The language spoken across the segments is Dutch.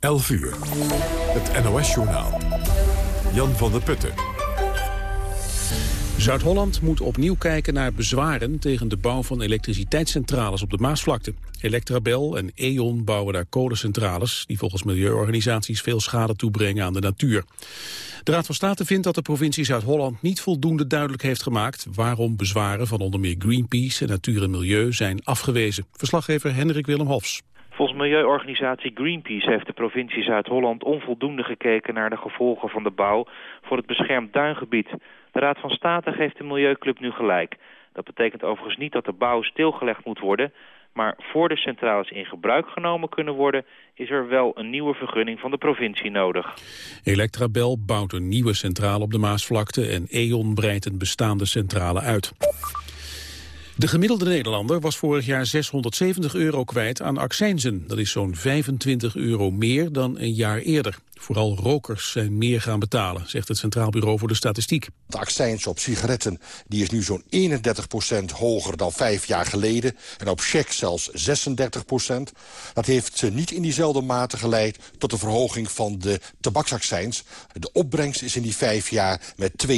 11 uur. Het NOS-journaal. Jan van der Putten. Zuid-Holland moet opnieuw kijken naar bezwaren tegen de bouw van elektriciteitscentrales op de Maasvlakte. Electrabel en E.ON bouwen daar kolencentrales die volgens milieuorganisaties veel schade toebrengen aan de natuur. De Raad van State vindt dat de provincie Zuid-Holland niet voldoende duidelijk heeft gemaakt waarom bezwaren van onder meer Greenpeace en Natuur en Milieu zijn afgewezen. Verslaggever Hendrik Willem Hofs. Volgens milieuorganisatie Greenpeace heeft de provincie Zuid-Holland onvoldoende gekeken naar de gevolgen van de bouw voor het beschermd duingebied. De Raad van State geeft de Milieuclub nu gelijk. Dat betekent overigens niet dat de bouw stilgelegd moet worden, maar voor de centrales in gebruik genomen kunnen worden... is er wel een nieuwe vergunning van de provincie nodig. Electrabel bouwt een nieuwe centrale op de Maasvlakte... en E.ON breidt een bestaande centrale uit. De gemiddelde Nederlander was vorig jaar 670 euro kwijt aan accijnzen. Dat is zo'n 25 euro meer dan een jaar eerder. Vooral rokers zijn meer gaan betalen, zegt het Centraal Bureau voor de Statistiek. De accijns op sigaretten die is nu zo'n 31% hoger dan vijf jaar geleden. En op check zelfs 36% Dat heeft niet in diezelfde mate geleid tot de verhoging van de tabaksaccijns. De opbrengst is in die vijf jaar met 22%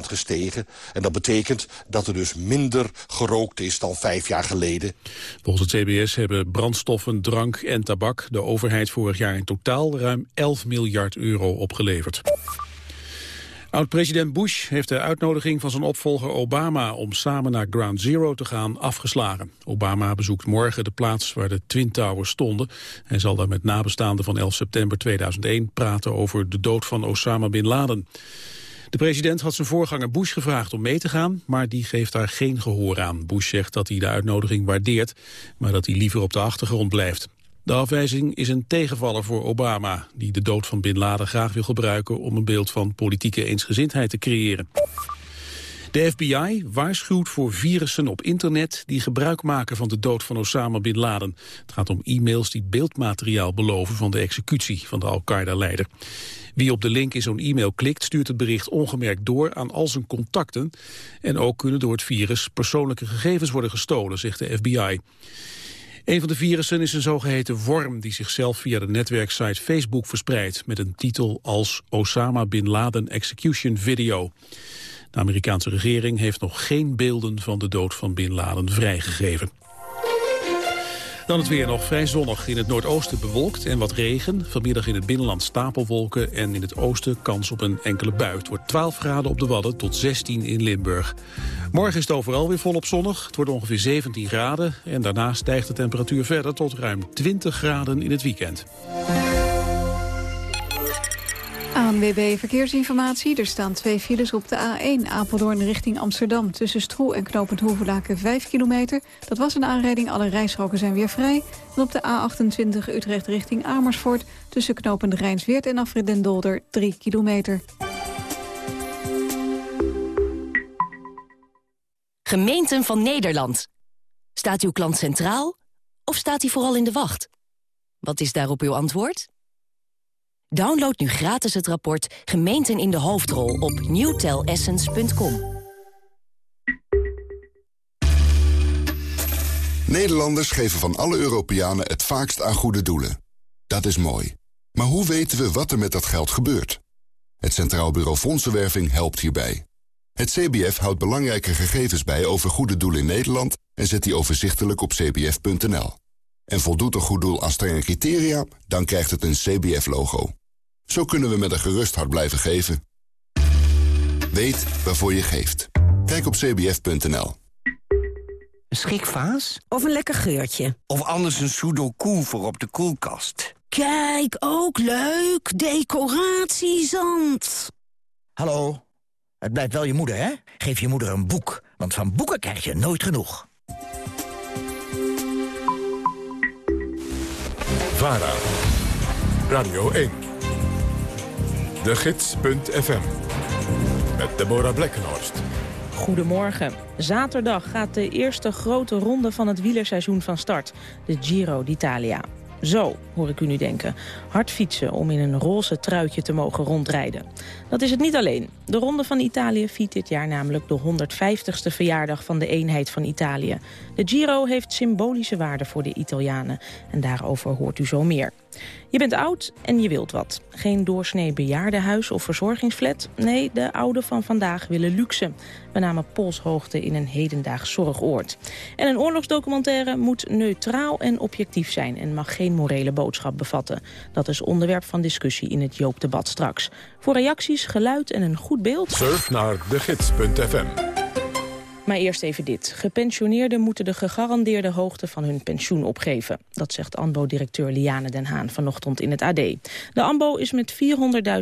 gestegen. En dat betekent dat er dus minder gerookt is dan vijf jaar geleden. Volgens het CBS hebben brandstoffen, drank en tabak de overheid vorig jaar in totaal ruim 11 miljard euro opgeleverd. Oud-president Bush heeft de uitnodiging van zijn opvolger Obama om samen naar Ground Zero te gaan afgeslagen. Obama bezoekt morgen de plaats waar de Twin Towers stonden. Hij zal daar met nabestaanden van 11 september 2001 praten over de dood van Osama Bin Laden. De president had zijn voorganger Bush gevraagd om mee te gaan, maar die geeft daar geen gehoor aan. Bush zegt dat hij de uitnodiging waardeert, maar dat hij liever op de achtergrond blijft. De afwijzing is een tegenvaller voor Obama, die de dood van Bin Laden graag wil gebruiken om een beeld van politieke eensgezindheid te creëren. De FBI waarschuwt voor virussen op internet die gebruik maken van de dood van Osama Bin Laden. Het gaat om e-mails die beeldmateriaal beloven van de executie van de Al-Qaeda-leider. Wie op de link in zo'n e-mail klikt stuurt het bericht ongemerkt door aan al zijn contacten. En ook kunnen door het virus persoonlijke gegevens worden gestolen, zegt de FBI. Een van de virussen is een zogeheten worm die zichzelf via de netwerksite Facebook verspreidt met een titel als Osama Bin Laden Execution Video. De Amerikaanse regering heeft nog geen beelden van de dood van Bin Laden vrijgegeven. Dan het weer nog vrij zonnig. In het noordoosten bewolkt en wat regen. Vanmiddag in het binnenland stapelwolken en in het oosten kans op een enkele bui. Het wordt 12 graden op de Wadden tot 16 in Limburg. Morgen is het overal weer volop zonnig. Het wordt ongeveer 17 graden. En daarna stijgt de temperatuur verder tot ruim 20 graden in het weekend. ANWB Verkeersinformatie. Er staan twee files op de A1 Apeldoorn richting Amsterdam. Tussen Stroe en Knopend Hoevelaken 5 kilometer. Dat was een aanrijding, alle rijstroken zijn weer vrij. En op de A28 Utrecht richting Amersfoort... tussen Knopend Rijnsweert en Afrit den Dolder 3 kilometer. Gemeenten van Nederland. Staat uw klant centraal of staat hij vooral in de wacht? Wat is daarop uw antwoord? Download nu gratis het rapport Gemeenten in de Hoofdrol op newtelessence.com. Nederlanders geven van alle Europeanen het vaakst aan goede doelen. Dat is mooi. Maar hoe weten we wat er met dat geld gebeurt? Het Centraal Bureau Fondsenwerving helpt hierbij. Het CBF houdt belangrijke gegevens bij over goede doelen in Nederland... en zet die overzichtelijk op cbf.nl. En voldoet een goed doel aan strenge criteria, dan krijgt het een CBF-logo. Zo kunnen we met een gerust hart blijven geven. Weet waarvoor je geeft. Kijk op cbf.nl. Een schikvaas? Of een lekker geurtje? Of anders een sudoku voor op de koelkast? Kijk, ook leuk. Decoratiezand. Hallo, het blijft wel je moeder, hè? Geef je moeder een boek, want van boeken krijg je nooit genoeg. VARA, Radio 1, de gids.fm, met Deborah Blekkenhorst. Goedemorgen. Zaterdag gaat de eerste grote ronde van het wielerseizoen van start. De Giro d'Italia. Zo, hoor ik u nu denken. Hard fietsen om in een roze truitje te mogen rondrijden. Dat is het niet alleen. De Ronde van Italië viert dit jaar namelijk de 150ste verjaardag van de eenheid van Italië. De Giro heeft symbolische waarde voor de Italianen. En daarover hoort u zo meer. Je bent oud en je wilt wat. Geen doorsnee bejaardenhuis of verzorgingsflat. Nee, de ouden van vandaag willen luxe. We namen polshoogte in een hedendaags zorgoord. En een oorlogsdocumentaire moet neutraal en objectief zijn... en mag geen morele boodschap bevatten. Dat is onderwerp van discussie in het Joop-debat straks. Voor reacties, geluid en een goed beeld... Surf naar degids.fm maar eerst even dit. Gepensioneerden moeten de gegarandeerde hoogte van hun pensioen opgeven. Dat zegt ANBO-directeur Liane den Haan vanochtend in het AD. De ANBO is met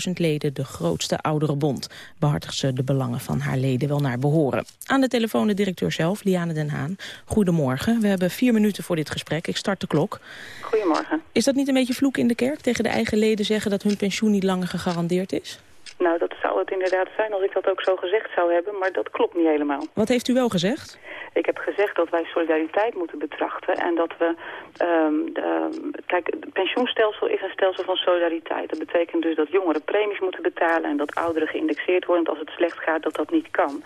400.000 leden de grootste ouderenbond. Behartigt ze de belangen van haar leden wel naar behoren. Aan de telefoon de directeur zelf, Liane den Haan. Goedemorgen. We hebben vier minuten voor dit gesprek. Ik start de klok. Goedemorgen. Is dat niet een beetje vloek in de kerk tegen de eigen leden zeggen dat hun pensioen niet langer gegarandeerd is? Nou, dat zou het inderdaad zijn als ik dat ook zo gezegd zou hebben, maar dat klopt niet helemaal. Wat heeft u wel gezegd? Ik heb gezegd dat wij solidariteit moeten betrachten en dat we... Um, de, kijk, het pensioenstelsel is een stelsel van solidariteit. Dat betekent dus dat jongeren premies moeten betalen en dat ouderen geïndexeerd worden. als het slecht gaat, dat dat niet kan.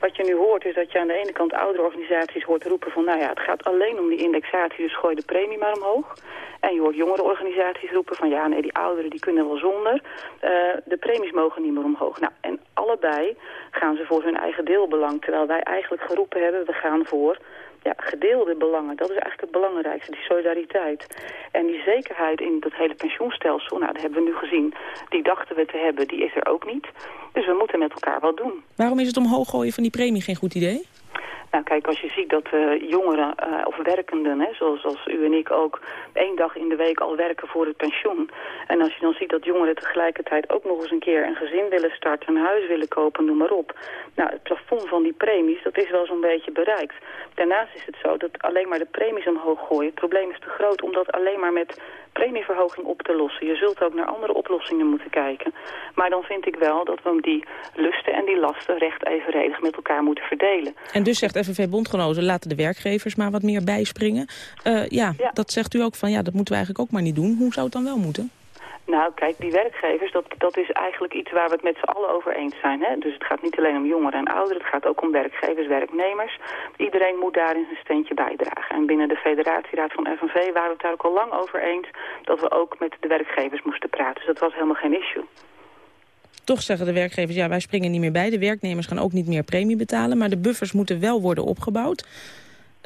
Wat je nu hoort is dat je aan de ene kant oudere organisaties hoort roepen van... nou ja, het gaat alleen om die indexatie, dus gooi de premie maar omhoog. En je hoort jongere organisaties roepen van ja, nee, die ouderen die kunnen wel zonder. Uh, de premies mogen niet meer omhoog. Nou, en allebei gaan ze voor hun eigen deelbelang. Terwijl wij eigenlijk geroepen hebben, we gaan voor ja, gedeelde belangen. Dat is eigenlijk het belangrijkste, die solidariteit. En die zekerheid in dat hele pensioenstelsel, nou, dat hebben we nu gezien. Die dachten we te hebben, die is er ook niet. Dus we moeten met elkaar wat doen. Waarom is het omhoog gooien van die premie geen goed idee? Nou kijk, als je ziet dat uh, jongeren uh, of werkenden, hè, zoals, zoals u en ik ook, één dag in de week al werken voor het pensioen. En als je dan ziet dat jongeren tegelijkertijd ook nog eens een keer een gezin willen starten, een huis willen kopen, noem maar op. Nou, het plafond van die premies, dat is wel zo'n beetje bereikt. Daarnaast is het zo dat alleen maar de premies omhoog gooien. Het probleem is te groot om dat alleen maar met premieverhoging op te lossen. Je zult ook naar andere oplossingen moeten kijken. Maar dan vind ik wel dat we die lusten en die lasten recht evenredig met elkaar moeten verdelen. En dus zegt FNV-bondgenoten, laten de werkgevers maar wat meer bijspringen. Uh, ja, ja, dat zegt u ook van, ja, dat moeten we eigenlijk ook maar niet doen. Hoe zou het dan wel moeten? Nou, kijk, die werkgevers, dat, dat is eigenlijk iets waar we het met z'n allen over eens zijn. Hè? Dus het gaat niet alleen om jongeren en ouderen, het gaat ook om werkgevers, werknemers. Iedereen moet daarin zijn steentje bijdragen. En binnen de federatieraad van FNV waren we het daar ook al lang over eens... dat we ook met de werkgevers moesten praten. Dus dat was helemaal geen issue. Toch zeggen de werkgevers, ja, wij springen niet meer bij. De werknemers gaan ook niet meer premie betalen. Maar de buffers moeten wel worden opgebouwd.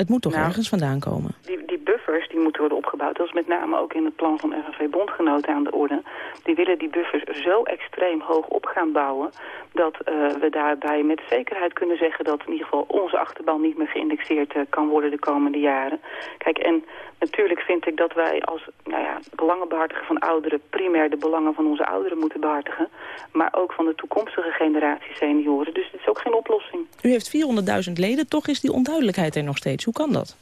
Het moet toch nou, ergens vandaan komen? Die, die buffers die moeten worden opgebouwd. Dat is met name ook in het plan van FNV-bondgenoten aan de orde. Die willen die buffers zo extreem hoog op gaan bouwen... dat uh, we daarbij met zekerheid kunnen zeggen... dat in ieder geval onze achterban niet meer geïndexeerd uh, kan worden de komende jaren. Kijk, en natuurlijk vind ik dat wij als nou ja, belangenbehartiger van ouderen... primair de belangen van onze ouderen moeten behartigen. Maar ook van de toekomstige generatie senioren. Dus het is ook geen oplossing. U heeft 400.000 leden, toch is die onduidelijkheid er nog steeds. Hoe kan dat?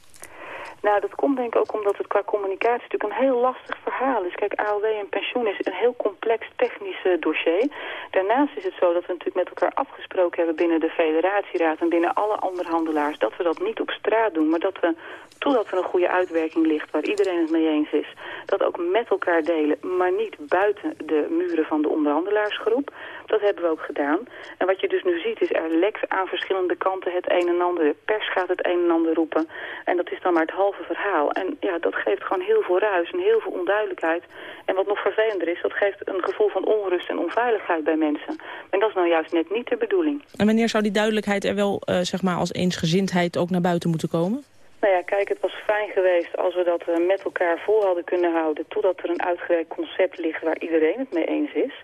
Nou, dat komt denk ik ook omdat het qua communicatie natuurlijk een heel lastig verhaal is. Kijk, AOW en pensioen is een heel complex technisch uh, dossier. Daarnaast is het zo dat we natuurlijk met elkaar afgesproken hebben binnen de federatieraad en binnen alle andere handelaars dat we dat niet op straat doen, maar dat we totdat er een goede uitwerking ligt waar iedereen het mee eens is, dat ook met elkaar delen, maar niet buiten de muren van de onderhandelaarsgroep. Dat hebben we ook gedaan. En wat je dus nu ziet is er lekt aan verschillende kanten het een en ander. De pers gaat het een en ander roepen. En dat is dan maar het halve verhaal. En ja, dat geeft gewoon heel veel ruis en heel veel onduidelijkheid. En wat nog vervelender is, dat geeft een gevoel van onrust en onveiligheid bij mensen. En dat is nou juist net niet de bedoeling. En wanneer zou die duidelijkheid er wel, uh, zeg maar, als eensgezindheid ook naar buiten moeten komen? Nou ja, kijk, het was fijn geweest als we dat uh, met elkaar vol hadden kunnen houden... totdat er een uitgewerkt concept ligt waar iedereen het mee eens is.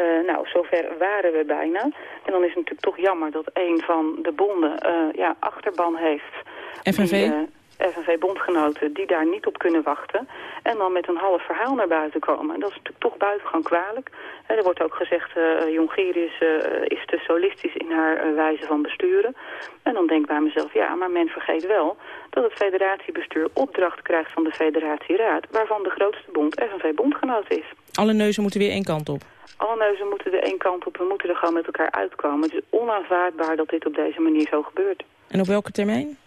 Uh, nou, zover waren we bijna. En dan is het natuurlijk toch jammer dat een van de bonden uh, ja, achterban heeft. FNV? Die, FNV-bondgenoten die daar niet op kunnen wachten. En dan met een half verhaal naar buiten komen. En dat is natuurlijk toch buitengewoon kwalijk. er wordt ook gezegd, uh, Jongerius uh, is te solistisch in haar uh, wijze van besturen. En dan denk ik bij mezelf, ja, maar men vergeet wel dat het federatiebestuur opdracht krijgt van de federatieraad... waarvan de grootste bond FNV-bondgenoot is. Alle neuzen moeten weer één kant op. Alle neuzen moeten er één kant op. We moeten er gewoon met elkaar uitkomen. Het is onaanvaardbaar dat dit op deze manier zo gebeurt. En op welke termijn?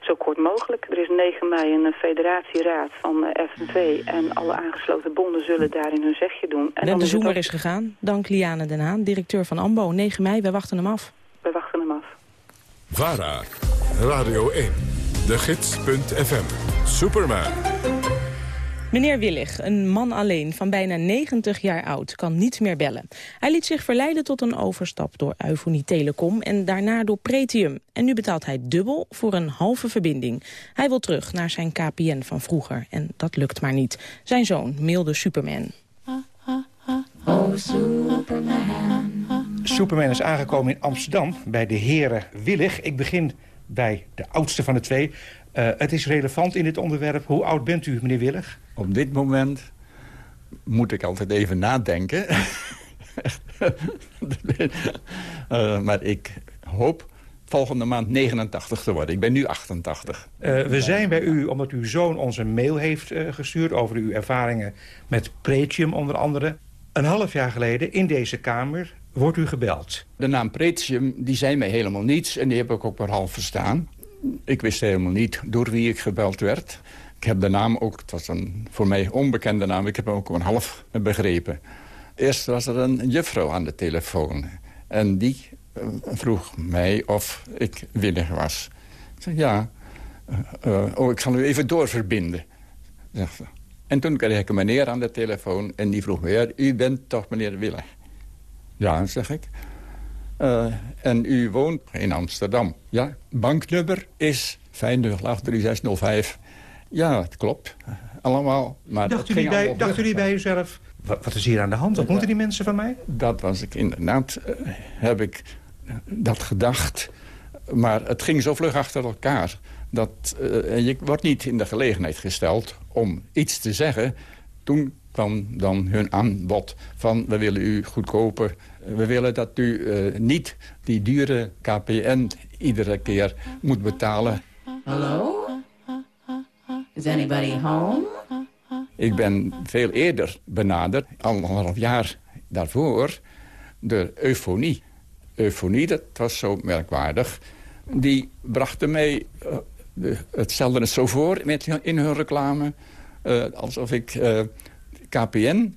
Zo kort mogelijk. Er is 9 mei een federatieraad van FNV en alle aangesloten bonden zullen daarin hun zegje doen. En, en de zoemer is gegaan. Dank Liane Den Haan, directeur van AMBO. 9 mei, wij wachten hem af. We wachten hem af. VARA, Radio 1, de gids.fm, Superman. Meneer Willig, een man alleen van bijna 90 jaar oud, kan niet meer bellen. Hij liet zich verleiden tot een overstap door Eufonie Telecom en daarna door Pretium. En nu betaalt hij dubbel voor een halve verbinding. Hij wil terug naar zijn KPN van vroeger en dat lukt maar niet. Zijn zoon mailde Superman. Superman. Superman is aangekomen in Amsterdam bij de heren Willig. Ik begin bij de oudste van de twee. Uh, het is relevant in dit onderwerp. Hoe oud bent u, meneer Willig? Op dit moment moet ik altijd even nadenken. uh, maar ik hoop volgende maand 89 te worden. Ik ben nu 88. Uh, we zijn bij u omdat uw zoon ons een mail heeft gestuurd... over uw ervaringen met Pretium onder andere. Een half jaar geleden in deze kamer wordt u gebeld. De naam Pretium die zei mij helemaal niets en die heb ik ook maar half verstaan. Ik wist helemaal niet door wie ik gebeld werd. Ik heb de naam ook, het was een voor mij onbekende naam... ik heb hem ook een half begrepen. Eerst was er een juffrouw aan de telefoon. En die eh, vroeg mij of ik willig was. Ik zei, ja. Uh, oh, ik zal u even doorverbinden. Zegt ze. En toen kreeg ik een meneer aan de telefoon en die vroeg me... u bent toch meneer Willig? Ja, zeg ik. Uh, en u woont in Amsterdam. Ja, banknummer is 5083605. Ja, het klopt. Allemaal. Maar dacht, u bij, dacht u bij uzelf, wat, wat, is hier aan de hand? Wat moeten die mensen van mij? Dat was ik inderdaad, uh, heb ik dat gedacht. Maar het ging zo vlug achter elkaar. Dat, uh, je wordt niet in de gelegenheid gesteld om iets te zeggen. Toen kwam dan hun aanbod van we willen u goedkoper. We willen dat u uh, niet die dure KPN iedere keer moet betalen. Hallo? Is anybody home? Ik ben veel eerder benaderd, anderhalf jaar daarvoor, door eufonie. Eufonie, dat was zo merkwaardig. Die brachten mij uh, hetzelfde zo voor met, in hun reclame... Uh, alsof ik KPN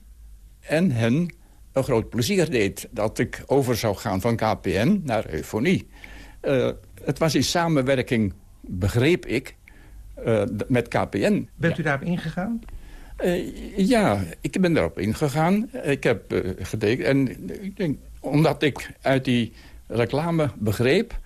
en hen een groot plezier deed... dat ik over zou gaan van KPN naar eufonie. Uh, het was in samenwerking, begreep ik, uh, met KPN. Bent u daarop ingegaan? Uh, ja, ik ben daarop ingegaan. Ik heb getekend. En ik denk, omdat ik uit die reclame begreep...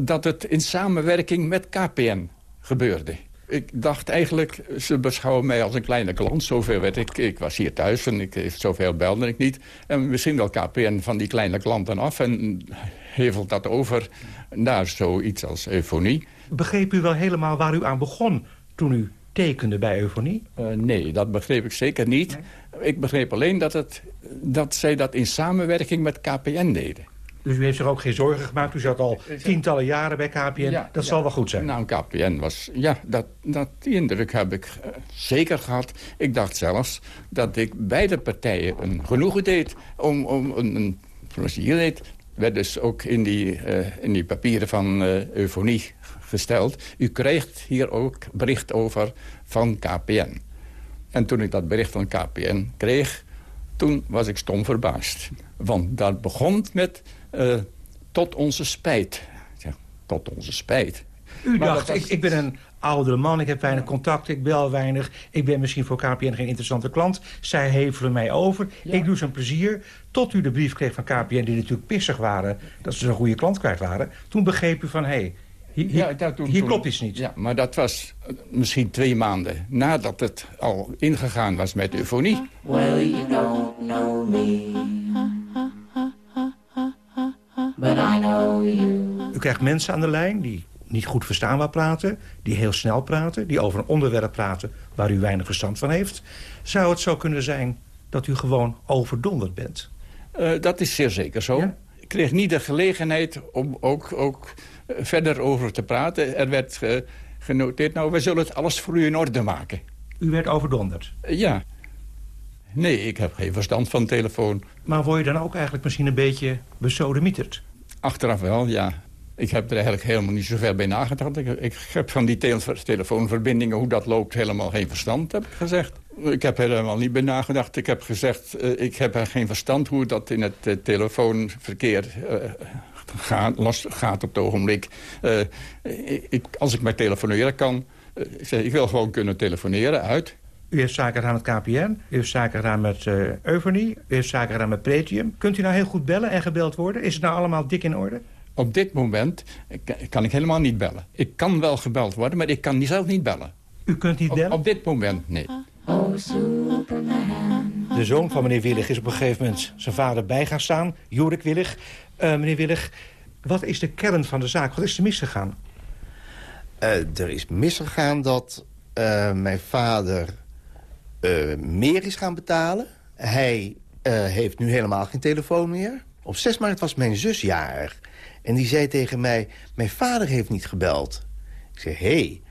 dat het in samenwerking met KPN gebeurde ik dacht eigenlijk, ze beschouwen mij als een kleine klant. Zoveel werd ik. Ik was hier thuis en ik, zoveel belde ik niet. En misschien wel KPN van die kleine klanten af. En hevelt dat over naar zoiets als eufonie. Begreep u wel helemaal waar u aan begon toen u tekende bij eufonie? Uh, nee, dat begreep ik zeker niet. Ik begreep alleen dat, het, dat zij dat in samenwerking met KPN deden. Dus u heeft zich ook geen zorgen gemaakt. U zat al tientallen jaren bij KPN. dat zal wel goed zijn. Nou, KPN was... Ja, dat, dat, die indruk heb ik uh, zeker gehad. Ik dacht zelfs dat ik beide partijen een genoegen deed... om, om een, een plezier deed. werd dus ook in die, uh, in die papieren van uh, eufonie gesteld. U krijgt hier ook bericht over van KPN. En toen ik dat bericht van KPN kreeg... toen was ik stom verbaasd. Want dat begon met uh, tot onze spijt. Ja, tot onze spijt. U maar dacht, ik, ik ben een oudere man, ik heb weinig contact, ik bel weinig. Ik ben misschien voor KPN geen interessante klant. Zij hevelen mij over. Ja. Ik doe ze een plezier. Tot u de brief kreeg van KPN, die natuurlijk pissig waren... dat ze een goede klant kwijt waren. Toen begreep u van, hé, hey, hier, ja, dat, toen, hier klopt iets niet. Ja, maar dat was misschien twee maanden nadat het al ingegaan was met eufonie. Well, you don't know me. But I know you. U krijgt mensen aan de lijn die niet goed verstaanbaar praten... die heel snel praten, die over een onderwerp praten... waar u weinig verstand van heeft. Zou het zo kunnen zijn dat u gewoon overdonderd bent? Uh, dat is zeer zeker zo. Ja? Ik kreeg niet de gelegenheid om ook, ook uh, verder over te praten. Er werd uh, genoteerd, nou, we zullen het alles voor u in orde maken. U werd overdonderd? ja. Nee, ik heb geen verstand van telefoon. Maar word je dan ook eigenlijk misschien een beetje besodemieterd? Achteraf wel, ja. Ik heb er eigenlijk helemaal niet zoveel bij nagedacht. Ik, heb van die telefoonverbindingen, hoe dat loopt, helemaal geen verstand, heb ik gezegd. Ik heb helemaal niet bij nagedacht. Ik heb gezegd, uh, ik heb er geen verstand hoe dat in het uh, telefoonverkeer gaat, los, gaat op het ogenblik. Ik, als ik maar telefoneren kan, ik wil gewoon kunnen telefoneren uit. U heeft zaken gedaan met KPN, u heeft zaken gedaan met uh, Euphony, u heeft zaken gedaan met Pretium. Kunt u nou heel goed bellen en gebeld worden? Is het nou allemaal dik in orde? Op dit moment kan ik helemaal niet bellen. Ik kan wel gebeld worden, maar ik kan zelf niet bellen. U kunt niet bellen? Op, op dit moment, nee. Oh, Superman. De zoon van meneer Willig is op een gegeven moment zijn vader bij gaan staan. Jorik Willig. Uh, meneer Willig, wat is de kern van de zaak? Wat is er misgegaan? Uh, er is misgegaan dat uh, mijn vader meer is gaan betalen. Hij heeft nu helemaal geen telefoon meer. Op 6 maart was mijn zus. En die zei tegen mij, mijn vader heeft niet gebeld. Ik zei, hé. Hey.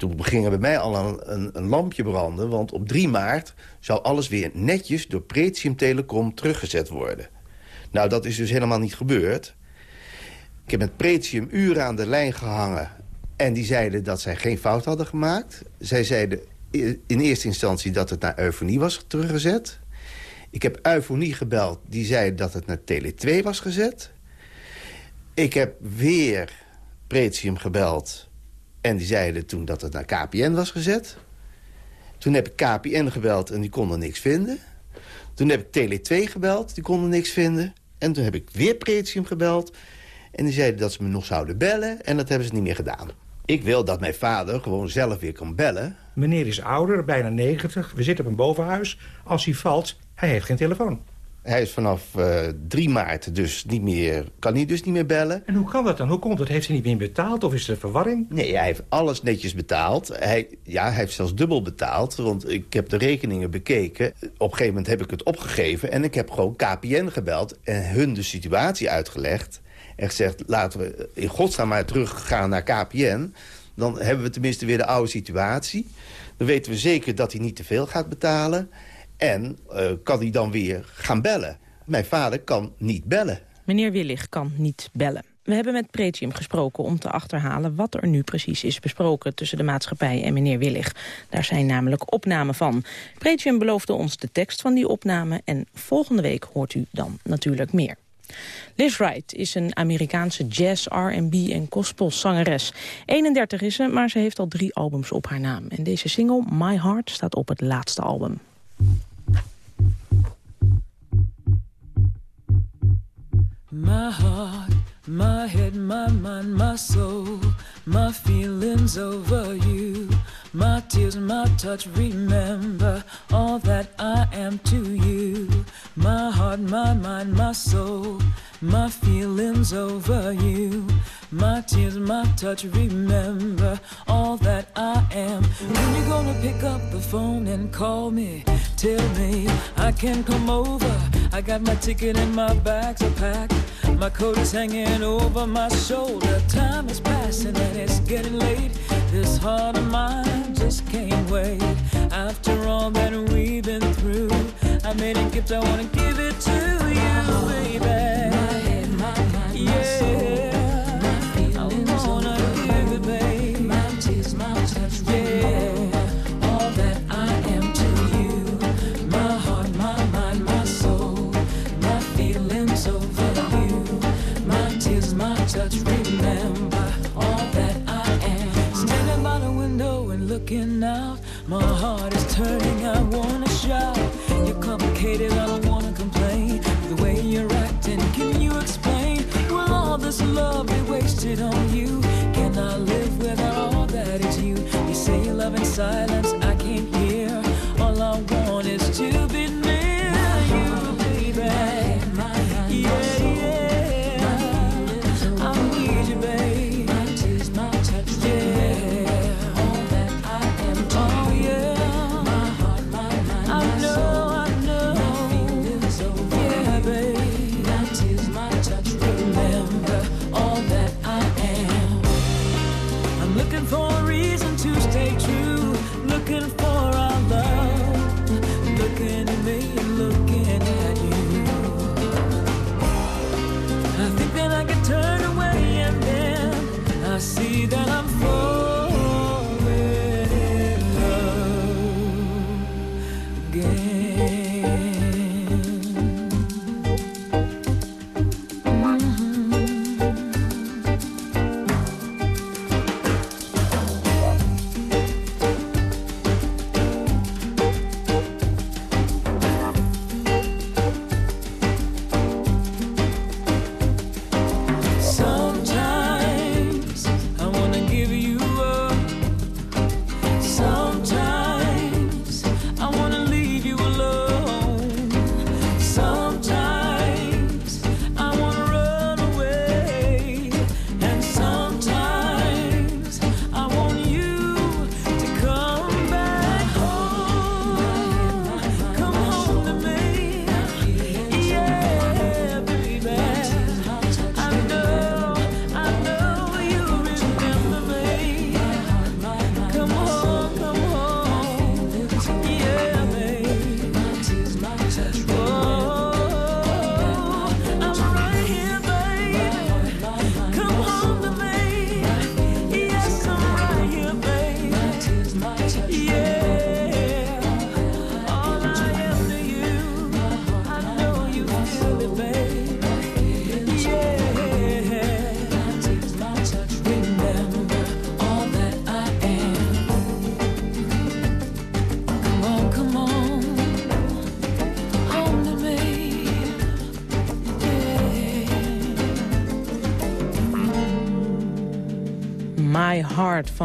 Toen ging er bij mij al een, een, een, lampje branden... want op 3 maart zou alles weer netjes door Pretium Telecom teruggezet worden. Nou, dat is dus helemaal niet gebeurd. Ik heb met Pretium uren aan de lijn gehangen... en die zeiden dat zij geen fout hadden gemaakt. Zij zeiden in eerste instantie dat het naar Eufonie was teruggezet. Ik heb Eufonie gebeld, die zei dat het naar Tele2 was gezet... Ik heb weer Pretium gebeld. En die zeiden toen dat het naar KPN was gezet. Toen heb ik KPN gebeld en die konden niks vinden. Toen heb ik Tele2 gebeld, die konden niks vinden. En toen heb ik weer Pretium gebeld. En die zeiden dat ze me nog zouden bellen. En dat hebben ze niet meer gedaan. Ik wil dat mijn vader gewoon zelf weer kan bellen. Meneer is ouder, bijna 90. We zitten op een bovenhuis. Als hij valt, hij heeft geen telefoon. Hij is vanaf uh, eh, 3 maart dus niet meer, kan hij dus niet meer bellen. En hoe kan dat dan? Hoe komt het? Heeft hij niet meer betaald of is er verwarring? Nee, hij heeft alles netjes betaald. Hij, ja, hij heeft zelfs dubbel betaald, want ik heb de rekeningen bekeken. Op een gegeven moment heb ik het opgegeven en ik heb gewoon KPN gebeld... en hun de situatie uitgelegd en gezegd... laten we in godsnaam maar teruggaan naar KPN. Dan hebben we tenminste weer de oude situatie. Dan weten we zeker dat hij niet te veel gaat betalen... En uh, kan hij dan weer gaan bellen. Mijn vader kan niet bellen. Meneer Willig kan niet bellen. We hebben met Pretium gesproken om te achterhalen wat er nu precies is besproken tussen de maatschappij en meneer Willig. Daar zijn namelijk opnamen van. Pretium beloofde ons de tekst van die opname en volgende week hoort u dan natuurlijk meer. Liz Wright is een Amerikaanse jazz, R&B en gospelzangeres. 31 is ze, maar ze heeft al drie albums op haar naam. En deze single, My Heart, staat op het laatste album. My heart, my head, my mind, my soul, my feelings over you, my tears, my touch, remember all that I am to you. My heart, my mind, my soul, my feelings over you, my tears, my touch, remember all that I am. When you gonna pick up the phone and call me? Tell me I can come over. I got my ticket and my bags are packed. My coat is hanging over my shoulder. Time is passing and it's getting late. This heart of mine just can't wait. After all that we've been through, I made a gift. I wanna give it to you, baby. My head, my mind, yeah. Looking out. My heart is turning, I wanna shout. You're complicated, I don't wanna complain. The way you're acting, can you explain? Will all this love be wasted on you? Can I live without all that is you? You say you love in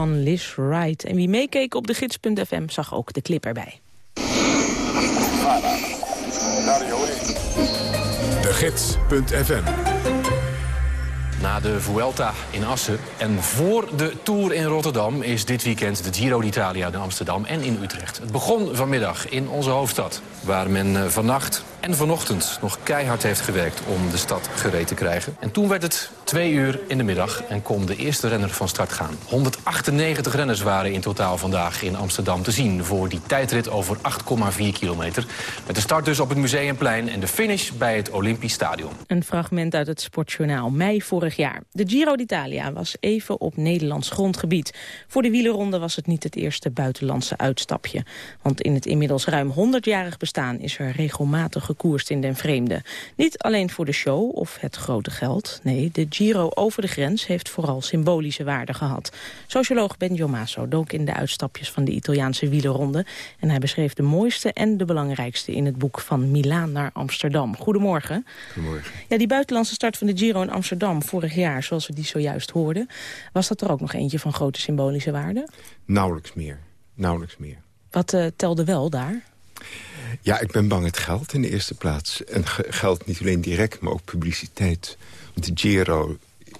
van Liz Wright. En wie meekeek op de gids.fm zag ook de clip erbij. De Gids.fm Na de Vuelta in Assen en voor de Tour in Rotterdam... is dit weekend de Giro d'Italia in Amsterdam en in Utrecht. Het begon vanmiddag in onze hoofdstad, waar men eh, vannacht en vanochtend nog keihard heeft gewerkt om de stad gereed te krijgen. En toen werd het twee uur in de middag en kon de eerste renner van start gaan. 198 renners waren in totaal vandaag in Amsterdam te zien... voor die tijdrit over 8,4 kilometer. Met de start dus op het Museumplein en de finish bij het Olympisch Stadion. Een fragment uit het Sportjournaal mei vorig jaar. De Giro d'Italia was even op Nederlands grondgebied. Voor de wielerronde was het niet het eerste buitenlandse uitstapje. Want in het inmiddels ruim 100-jarig bestaan is er regelmatig gekoerst in den vreemde. Niet alleen voor de show of het grote geld. Nee, de Giro over de grens heeft vooral symbolische waarde gehad. Socioloog Ben Jomaso dook in de uitstapjes van de Italiaanse wielerronde. En hij beschreef de mooiste en de belangrijkste in het boek van Milaan naar Amsterdam. Goedemorgen. Goedemorgen. Ja, die buitenlandse start van de Giro in Amsterdam vorig jaar, zoals we die zojuist hoorden. Was dat er ook nog eentje van grote symbolische waarde? Nauwelijks meer. Nauwelijks meer. Wat uh, telde wel daar? Ja, ik ben bang het geld in de eerste plaats. En geld niet alleen direct, maar ook publiciteit. De Giro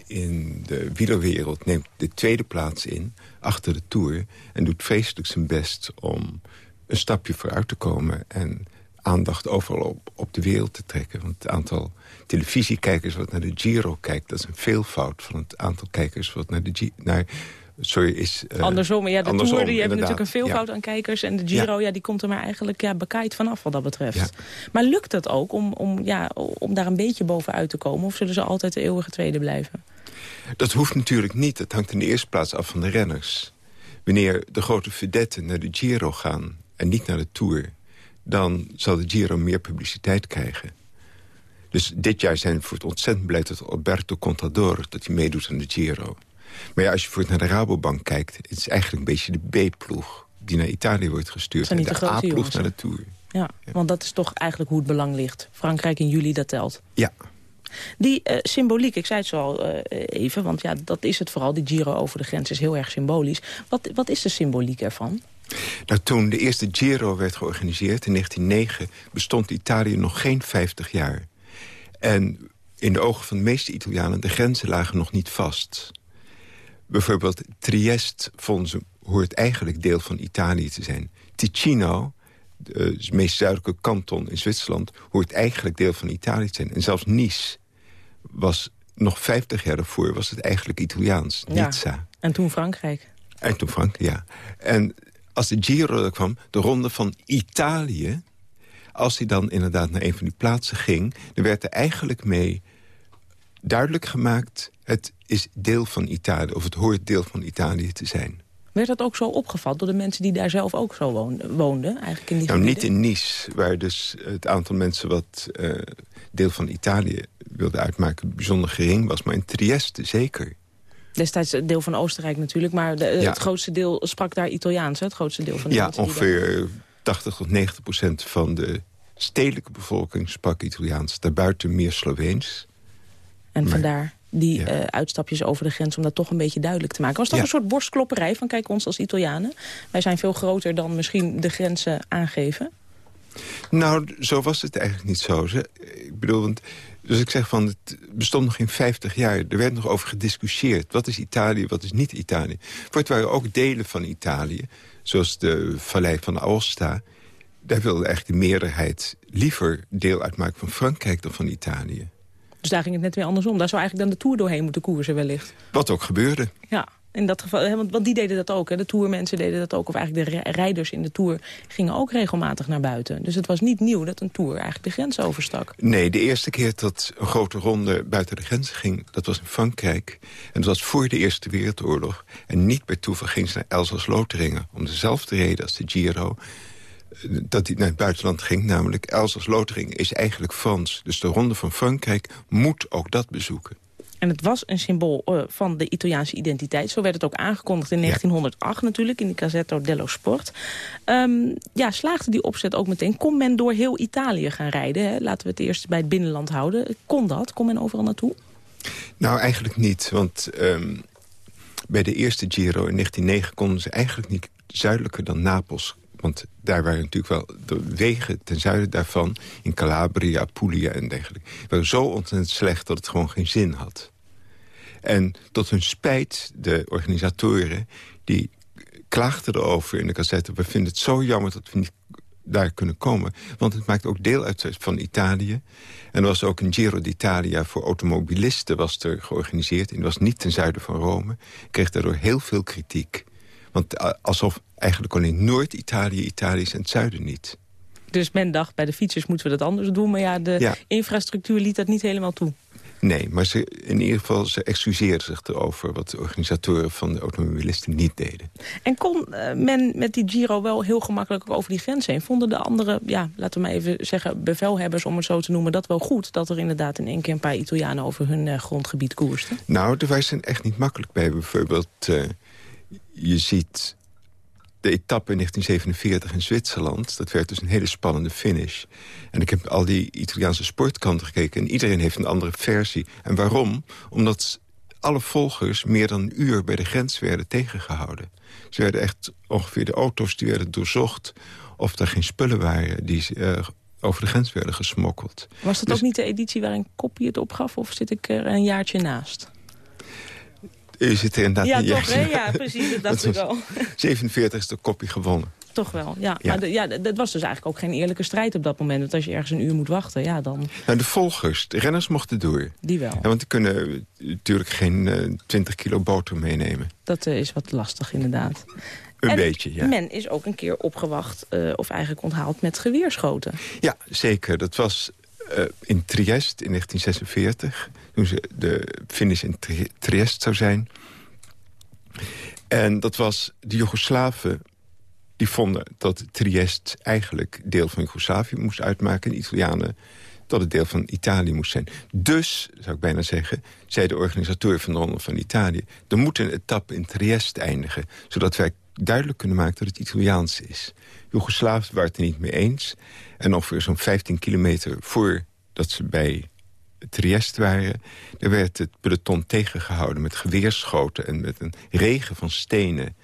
in de wielerwereld neemt de tweede plaats in... achter de Tour en doet vreselijk zijn best om een stapje vooruit te komen... en aandacht overal op, de wereld te trekken. Want het aantal televisiekijkers wat naar de Giro kijkt... dat is een veelvoud van het aantal kijkers wat naar de, naar sorry, is... Uh, andersom, ja, de andersom, Tour die hebben natuurlijk een veelvoud aan kijkers... en de Giro, ja. die komt er maar eigenlijk ja, bekaaid vanaf wat dat betreft. Ja. Maar lukt het ook om, om, ja, om daar een beetje bovenuit te komen... of zullen ze altijd de eeuwige tweede blijven? Dat hoeft natuurlijk niet. Dat hangt in de eerste plaats af van de renners. Wanneer de grote vedetten naar de Giro gaan en niet naar de Tour... dan zal de Giro meer publiciteit krijgen. Dus dit jaar zijn we voor het ontzettend blij dat Alberto Contador... dat hij meedoet aan de Giro. Maar ja, als je voor naar de Rabobank kijkt... het is eigenlijk een beetje de B-ploeg die naar Italië wordt gestuurd. En de, de A-ploeg naar de Tour. Ja, ja, want dat is toch eigenlijk hoe het belang ligt. Frankrijk in juli, dat telt. Ja. Die uh, symboliek, ik zei het zo al uh, even, want ja, dat is het vooral. Die Giro over de grens is heel erg symbolisch. Wat, wat is de symboliek ervan? Nou, toen de eerste Giro werd georganiseerd in 1909... bestond Italië nog geen 50 jaar. En in de ogen van de meeste Italianen... de grenzen lagen nog niet vast. Bijvoorbeeld Trieste vonden ze, hoort eigenlijk deel van Italië te zijn. Ticino, het meest zuidelijke kanton in Zwitserland... hoort eigenlijk deel van Italië te zijn. En zelfs Nice was nog 50 jaar daarvoor was het eigenlijk Italiaans. Ja. Nizza. En toen Frankrijk. En toen Frankrijk, ja. En als de Giro er kwam, de ronde van Italië... als hij dan inderdaad naar een van die plaatsen ging... dan werd er eigenlijk mee duidelijk gemaakt... het is deel van Italië, of het hoort deel van Italië te zijn. Werd dat ook zo opgevat door de mensen die daar zelf ook zo woonden? Eigenlijk in die nou, niet in Nice, waar dus het aantal mensen wat uh, deel van Italië wilde uitmaken... bijzonder gering was, maar in Trieste zeker. Destijds deel van Oostenrijk natuurlijk, maar de, het grootste deel sprak daar Italiaans, het grootste deel van de Ja, ongeveer 80 tot 90 procent van de stedelijke bevolking sprak Italiaans. Daarbuiten meer Sloveens. En maar, vandaar die ja. uh, uitstapjes over de grens... om dat toch een beetje duidelijk te maken. Was dat ja. een soort borstklopperij van kijk ons als Italianen? Wij zijn veel groter dan misschien de grenzen aangeven. Nou, zo was het eigenlijk niet zo. Ik bedoel, want, dus ik zeg van, het bestond nog geen 50 jaar. Er werd nog over gediscussieerd. Wat is Italië, wat is niet Italië? Voor het waren ook delen van Italië, zoals de vallei van Aosta... daar wilde eigenlijk de meerderheid liever deel uitmaken van Frankrijk dan van Italië. Dus daar ging het net weer andersom. Daar zou eigenlijk dan de Tour doorheen moeten koersen wellicht. Wat ook gebeurde. Ja, in dat geval, want, want die deden dat ook. Hè. De Tourmensen deden dat ook. Of eigenlijk de rijders in de Tour gingen ook regelmatig naar buiten. Dus het was niet nieuw dat een Tour eigenlijk de grens overstak. Nee, de eerste keer dat een grote ronde buiten de grenzen ging... dat was in Frankrijk. En dat was voor de Eerste Wereldoorlog. En niet bij toeval ging ze naar Elsass-Lotharingen. Om dezelfde reden als de Giro dat hij naar het buitenland ging. Namelijk Elsass-Lotharingen is eigenlijk Frans. Dus de Ronde van Frankrijk moet ook dat bezoeken. En het was een symbool uh, van de Italiaanse identiteit. Zo werd het ook aangekondigd in 1908 ja. natuurlijk, in de Gazzetto dello Sport. Um, ja, slaagde die opzet ook meteen. Kon men door heel Italië gaan rijden? Hè? Laten we het eerst bij het binnenland houden. Kon dat? Kon men overal naartoe? Nou, eigenlijk niet. Want um, Bij de eerste Giro in 1909 konden ze eigenlijk niet zuidelijker dan Napels want daar waren natuurlijk wel de wegen ten zuiden daarvan... in Calabria, Apulia en dergelijke... waren zo ontzettend slecht dat het gewoon geen zin had. En tot hun spijt, de organisatoren... die klaagden erover in de cassette... we vinden het zo jammer dat we niet daar kunnen komen. Want het maakt ook deel uit van Italië. En er was ook een Giro d'Italia voor automobilisten was er georganiseerd. En was niet ten zuiden van Rome. Kreeg daardoor heel veel kritiek. Want eh, alsof eigenlijk alleen Noord-Italië Italië en het zuiden niet. Dus men dacht, bij de fietsers moeten we dat anders doen. Maar ja, de infrastructuur liet dat niet helemaal toe. Nee, maar ze, in ieder geval ze excuseerden zich erover... wat de organisatoren van de automobilisten niet deden. En kon eh, men met die Giro wel heel gemakkelijk over die grens heen? Vonden de andere, ja, laten we maar even zeggen, bevelhebbers... om het zo te noemen, dat wel goed? Dat er inderdaad in één keer een paar Italianen over hun uh, grondgebied koersten? Nou, wij zijn echt niet makkelijk bij. Bijvoorbeeld, uh, je ziet de etappe in 1947 in Zwitserland. Dat werd dus een hele spannende finish. En ik heb al die Italiaanse sportkanten gekeken... en iedereen heeft een andere versie. En waarom? Omdat alle volgers meer dan een uur bij de grens werden tegengehouden. Ze werden echt ongeveer de auto's die werden doorzocht... of er geen spullen waren die uh, over de grens werden gesmokkeld. Was dat dus ook niet de editie waarin Koppie het opgaf... of zit ik er een jaartje naast? U zit er inderdaad Ja, toch, hè? Ja, precies, dat dacht ik al. 47 is de kopie gewonnen. Toch wel, ja. ja. Maar ja, dat was dus eigenlijk ook geen eerlijke strijd op dat moment. Want als je ergens een uur moet wachten, ja, dan... Nou, de volgers, de renners mochten door. Die wel. Ja, want die kunnen natuurlijk geen uh, eh, 20 kilo boter meenemen. Dat uh, is wat lastig, inderdaad. Een en beetje, ja. men is ook een keer opgewacht, uh, of eigenlijk onthaald, met geweerschoten. Ja, zeker. Dat was in Triest in 1946 toen ze de finish in Triest zou zijn. En dat was de Joegoslaven die vonden dat Triest eigenlijk deel van Joegoslavië moest uitmaken. En Italianen dat het deel van Italië moest zijn. Dus, zou ik bijna zeggen, zei de organisator van de Ronde van Italië... er moet een etappe in Triest eindigen... zodat wij duidelijk kunnen maken dat het Italiaans is. Joegoslaven waren het er niet mee eens. En ongeveer zo'n 15 kilometer voordat ze bij Triest waren... er werd het peloton tegengehouden met geweerschoten... en met een regen van stenen.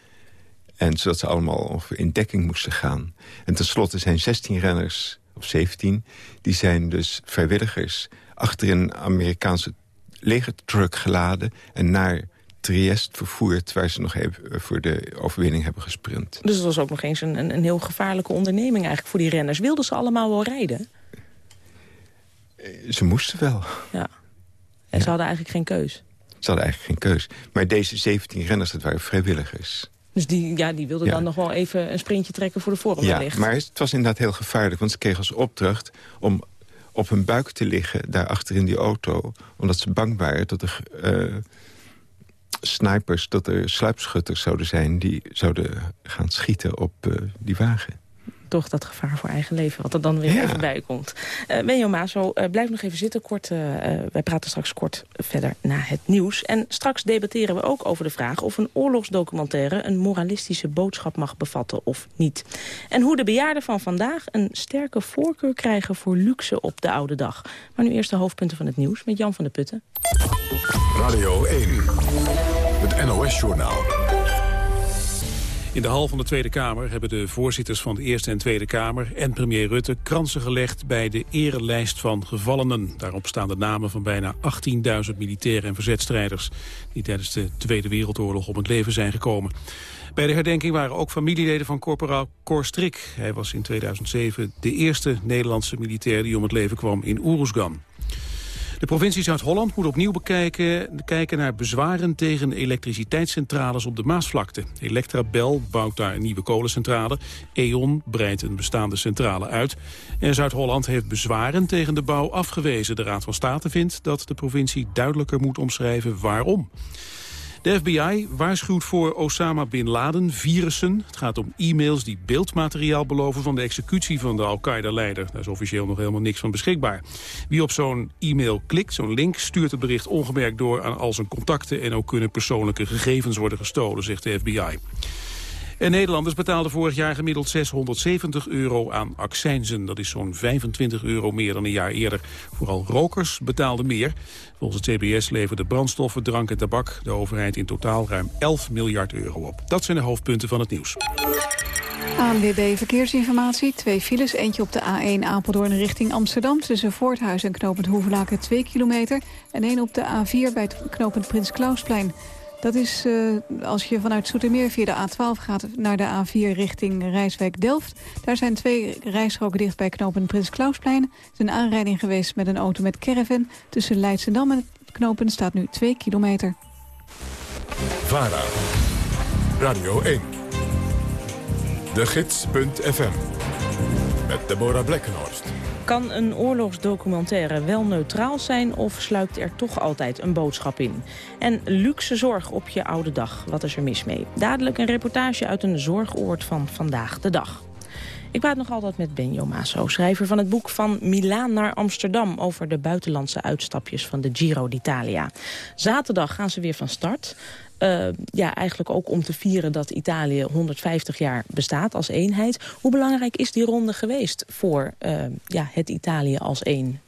En zodat ze allemaal in dekking moesten gaan. En tenslotte zijn 16 renners, of 17... die zijn dus vrijwilligers achter een Amerikaanse legertruck geladen... en naar Triest vervoerd... waar ze nog even voor de overwinning hebben gesprint. Dus het was ook nog eens een, een heel gevaarlijke onderneming eigenlijk voor die renners. Wilden ze allemaal wel rijden? Ze moesten wel. Ja. En ze hadden eigenlijk geen keus? Ze hadden eigenlijk geen keus. Maar deze 17 renners, dat waren vrijwilligers. Dus die, ja, die wilden dan nog wel even een sprintje trekken voor de vorm Ja, maar het was inderdaad heel gevaarlijk. Want ze kregen als opdracht om op hun buik te liggen... daar achter in die auto. Omdat ze bang waren dat er uh, snipers... dat er sluipschutters zouden zijn... die zouden gaan schieten op uh, die wagen toch dat gevaar voor eigen leven, wat er dan weer even bij komt. Uh, Benjo Maso, uh, blijf nog even zitten. Kort, uh, wij praten straks kort verder na het nieuws. En straks debatteren we ook over de vraag of een oorlogsdocumentaire... een moralistische boodschap mag bevatten of niet. En hoe de bejaarden van vandaag een sterke voorkeur krijgen... voor luxe op de oude dag. Maar nu eerst de hoofdpunten van het nieuws met Jan van der Putten. Radio 1, het NOS-journaal. In de hal van de Tweede Kamer hebben de voorzitters van de Eerste en Tweede Kamer en premier Rutte kransen gelegd bij de erelijst van gevallenen. Daarop staan de namen van bijna 18.000 militairen en verzetstrijders die tijdens de Tweede Wereldoorlog om het leven zijn gekomen. Bij de herdenking waren ook familieleden van corporaal Cor Strik. Hij was in 2007 de eerste Nederlandse militair die om het leven kwam in Oeruzgan. De provincie Zuid-Holland moet opnieuw bekijken, kijken naar bezwaren tegen elektriciteitscentrales op de Maasvlakte. Electrabel bouwt daar een nieuwe kolencentrale. E.ON breidt een bestaande centrale uit. En Zuid-Holland heeft bezwaren tegen de bouw afgewezen. De Raad van State vindt dat de provincie duidelijker moet omschrijven waarom. De FBI waarschuwt voor Osama Bin Laden virussen. Het gaat om e-mails die beeldmateriaal beloven van de executie van de Al-Qaeda-leider. Daar is officieel nog helemaal niks van beschikbaar. Wie op zo'n e-mail klikt, zo'n link, stuurt het bericht ongemerkt door aan al zijn contacten... en ook kunnen persoonlijke gegevens worden gestolen, zegt de FBI. En Nederlanders betaalden vorig jaar gemiddeld 670 euro aan accijnzen. Dat is zo'n 25 euro meer dan een jaar eerder. Vooral rokers betaalden meer. Volgens het CBS leverde brandstoffen, drank en tabak de overheid in totaal ruim 11 miljard euro op. Dat zijn de hoofdpunten van het nieuws. ANWB Verkeersinformatie. Twee files. Eentje op de A1 Apeldoorn richting Amsterdam... tussen Voorthuis en knooppunt Hoevelaken 2 kilometer. En één op de A4 bij het knooppunt Prins Klausplein. Dat is uh, als je vanuit Soetermeer via de A12 gaat naar de A4 richting Rijswijk-Delft. Daar zijn twee rijstroken dicht bij knooppunt Prins Klausplein. Er is een aanrijding geweest met een auto met caravan. Tussen Leidschendam en het knooppunt staat nu 2 kilometer. VARA, Radio 1, de gids.fm, met Deborah Blekkenhorst. Kan een oorlogsdocumentaire wel neutraal zijn of sluipt er toch altijd een boodschap in? En luxe zorg op je oude dag, wat is er mis mee? Dadelijk een reportage uit een zorgoord van Vandaag de Dag. Ik praat nog altijd met Benjo Maso, schrijver van het boek Van Milaan naar Amsterdam... over de buitenlandse uitstapjes van de Giro d'Italia. Zaterdag gaan ze weer van start. Uh, ja, eigenlijk ook om te vieren dat Italië 150 jaar bestaat als eenheid. Hoe belangrijk is die ronde geweest voor uh, ja, het Italië als één?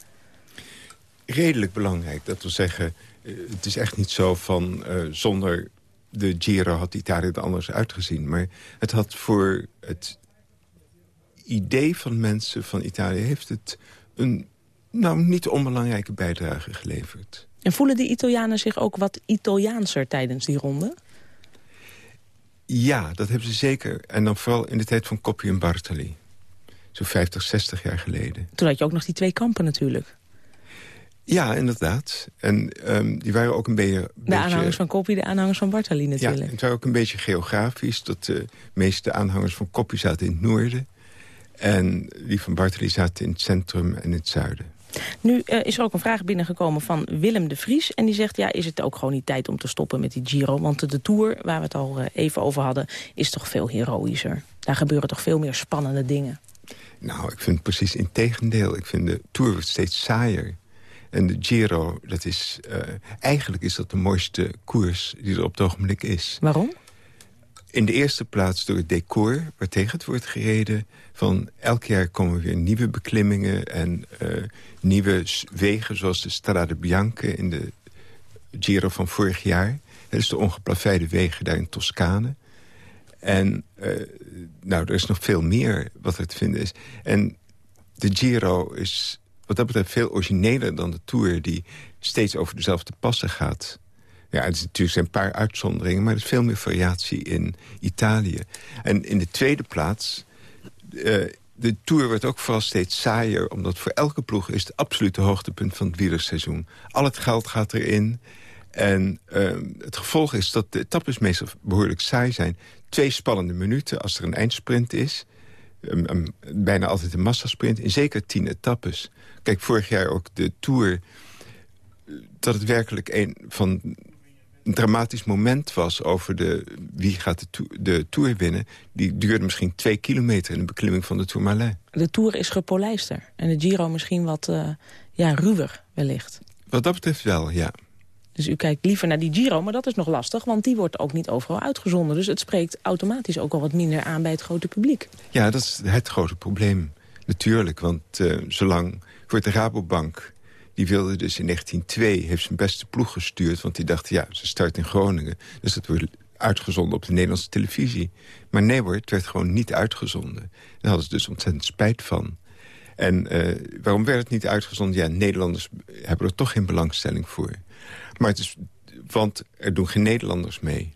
Redelijk belangrijk. Dat wil zeggen, uh, het is echt niet zo van zonder de Giro had Italië er anders uitgezien. Maar het had voor het idee van mensen van Italië... heeft het een nou, niet onbelangrijke bijdrage geleverd. En voelen de Italianen zich ook wat Italiaanser tijdens die ronde? Ja, dat hebben ze zeker. En dan vooral in de tijd van Coppi en Bartoli. Zo'n 50, 60 jaar geleden. Toen had je ook nog die twee kampen natuurlijk. Ja, inderdaad. En um, die waren ook een beetje... De aanhangers van Coppi, de aanhangers van Bartali natuurlijk. Ja, het waren ook een beetje geografisch. Dat de meeste aanhangers van Coppi zaten in het noorden. En die van Bartoli zaten in het centrum en in het zuiden. Nu uh, is er ook een vraag binnengekomen van Willem de Vries. En die zegt, ja, is het ook gewoon niet tijd om te stoppen met die Giro? Want de Tour, waar we het al uh, even over hadden, is toch veel heroïscher. Daar gebeuren toch veel meer spannende dingen. Nou, ik vind het precies in tegendeel. Ik vind de Tour wordt steeds saaier. En de Giro, dat is, uh, eigenlijk is dat de mooiste koers die er op het ogenblik is. Waarom? In de eerste plaats door het decor waartegen het wordt gereden. Van elk jaar komen weer nieuwe beklimmingen en uh, nieuwe wegen... zoals de Strade Bianche in de Giro van vorig jaar. Dat is de ongeplaveide wegen daar in Toscane. En uh, nou, er is nog veel meer wat er te vinden is. En de Giro is wat dat betreft veel origineler dan de Tour... die steeds over dezelfde passen gaat... Ja, het is natuurlijk zijn een paar uitzonderingen... maar er is veel meer variatie in Italië. En in de tweede plaats... Uh, de Tour wordt ook vooral steeds saaier... omdat voor elke ploeg is het absolute hoogtepunt van het wielerseizoen. Al het geld gaat erin. En uh, het gevolg is dat de etappes meestal behoorlijk saai zijn. Twee spannende minuten als er een eindsprint is. Bijna altijd een massasprint. In zeker tien etappes. Kijk, vorig jaar ook de Tour... dat het werkelijk een van een dramatisch moment was over de, wie gaat de, to de Tour winnen... die duurde misschien twee kilometer in de beklimming van de Tourmalet. De Tour is gepolijster en de Giro misschien wat uh, ja, ruwer wellicht. Wat dat betreft wel, ja. Dus u kijkt liever naar die Giro, maar dat is nog lastig... want die wordt ook niet overal uitgezonden. Dus het spreekt automatisch ook al wat minder aan bij het grote publiek. Ja, dat is het grote probleem. Natuurlijk, want uh, zolang voor de Rabobank die wilde dus in 1902, heeft zijn beste ploeg gestuurd... want die dacht, ja, ze start in Groningen. Dus dat wordt uitgezonden op de Nederlandse televisie. Maar nee hoor, het werd gewoon niet uitgezonden. Daar hadden ze dus ontzettend spijt van. En uh, waarom werd het niet uitgezonden? Ja, Nederlanders hebben er toch geen belangstelling voor. Maar het is, want er doen geen Nederlanders mee.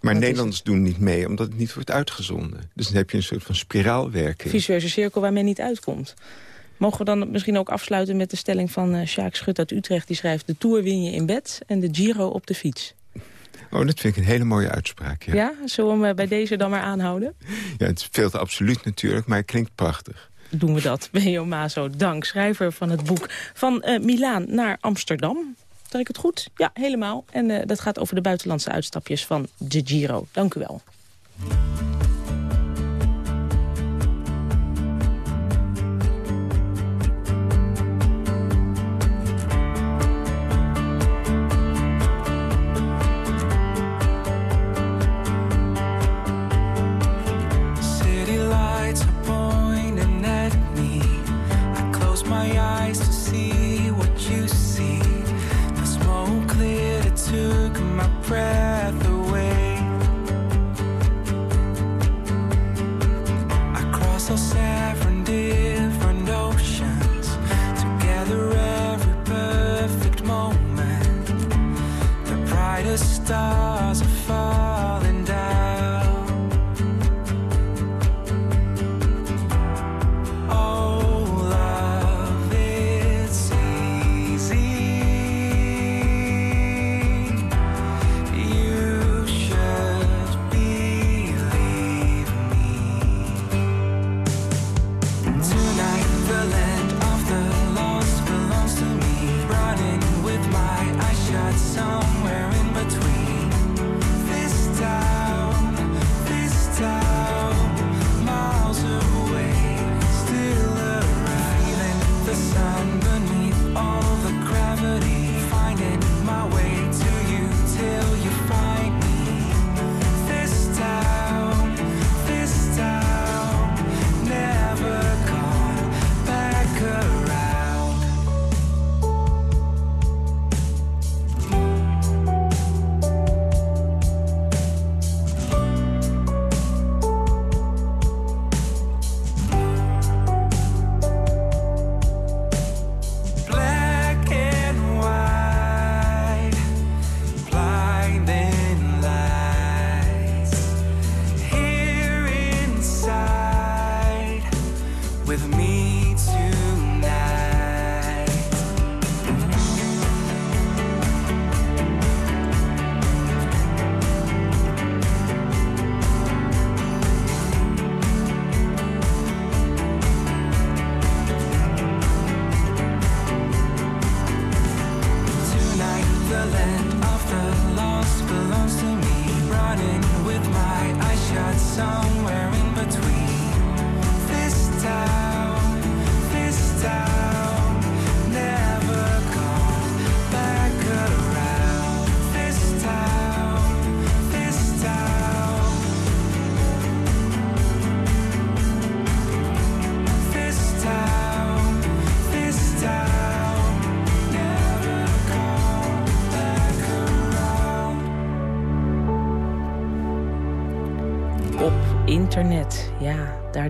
Maar Nederlanders doen niet mee, omdat het niet wordt uitgezonden. Dus dan heb je een soort van spiraalwerking. Visueuze cirkel waar men niet uitkomt. Mogen we dan misschien ook afsluiten met de stelling van uh, Sjaak Schut uit Utrecht. Die schrijft, de Tour win je in bed en de Giro op de fiets. Oh, dat vind ik een hele mooie uitspraak, ja. Ja? Zullen we hem uh, bij deze dan maar aanhouden? Ja, het speelt absoluut natuurlijk, maar het klinkt prachtig. Doen we dat. Benjo Mazo, dank. Schrijver van het boek Van uh, Milaan naar Amsterdam. Zeg ik het goed? Ja, helemaal. En uh, dat gaat over de buitenlandse uitstapjes van de Giro. Dank u wel.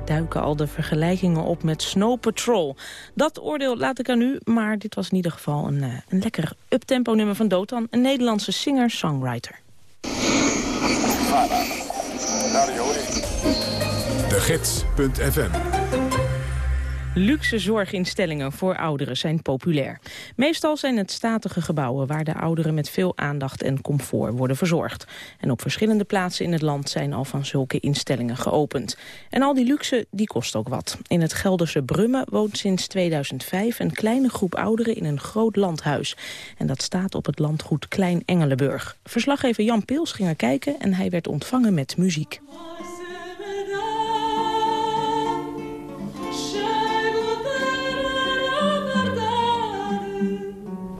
Duiken al de vergelijkingen op met Snow Patrol. Dat oordeel laat ik aan u, maar dit was in ieder geval een, eh, een lekker uptempo nummer van Dotan. Een Nederlandse singer-songwriter. De Luxe zorginstellingen voor ouderen zijn populair. Meestal zijn het statige gebouwen waar de ouderen met veel aandacht en comfort worden verzorgd. En op verschillende plaatsen in het land zijn al van zulke instellingen geopend. En al die luxe, die kost ook wat. In het Gelderse Brummen woont sinds 2005 een kleine groep ouderen in een groot landhuis. En dat staat op het landgoed Klein Engelenburg. Verslaggever Jan Peels ging er kijken en hij werd ontvangen met muziek.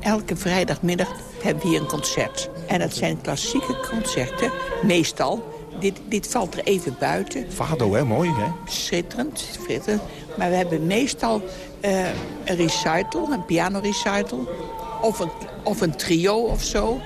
Elke vrijdagmiddag hebben we hier een concert. En dat zijn klassieke concerten, meestal. Dit, dit valt er even buiten. Fado, hè? Mooi, hè? Schitterend, schitterend. Maar we hebben meestal eh, een recital, een piano-recital. Of een, of een trio of zo.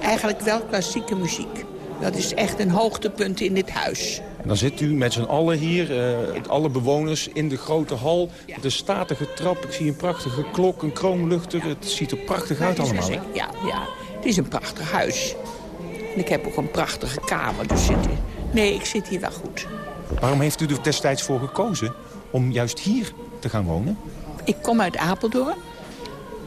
Eigenlijk wel klassieke muziek. Dat is echt een hoogtepunt in dit huis. En dan zit u met z'n allen hier, eh, alle bewoners, in de grote hal. Met een statige trap. Ik zie een prachtige klok, een kroonluchter. Het ziet er prachtig uit allemaal, hè? Ja, ja, het is een prachtig huis. En ik heb ook een prachtige kamer. Dus zit, nee, ik zit hier wel goed. Waarom heeft u er destijds voor gekozen om juist hier te gaan wonen? Ik kom uit Apeldoorn.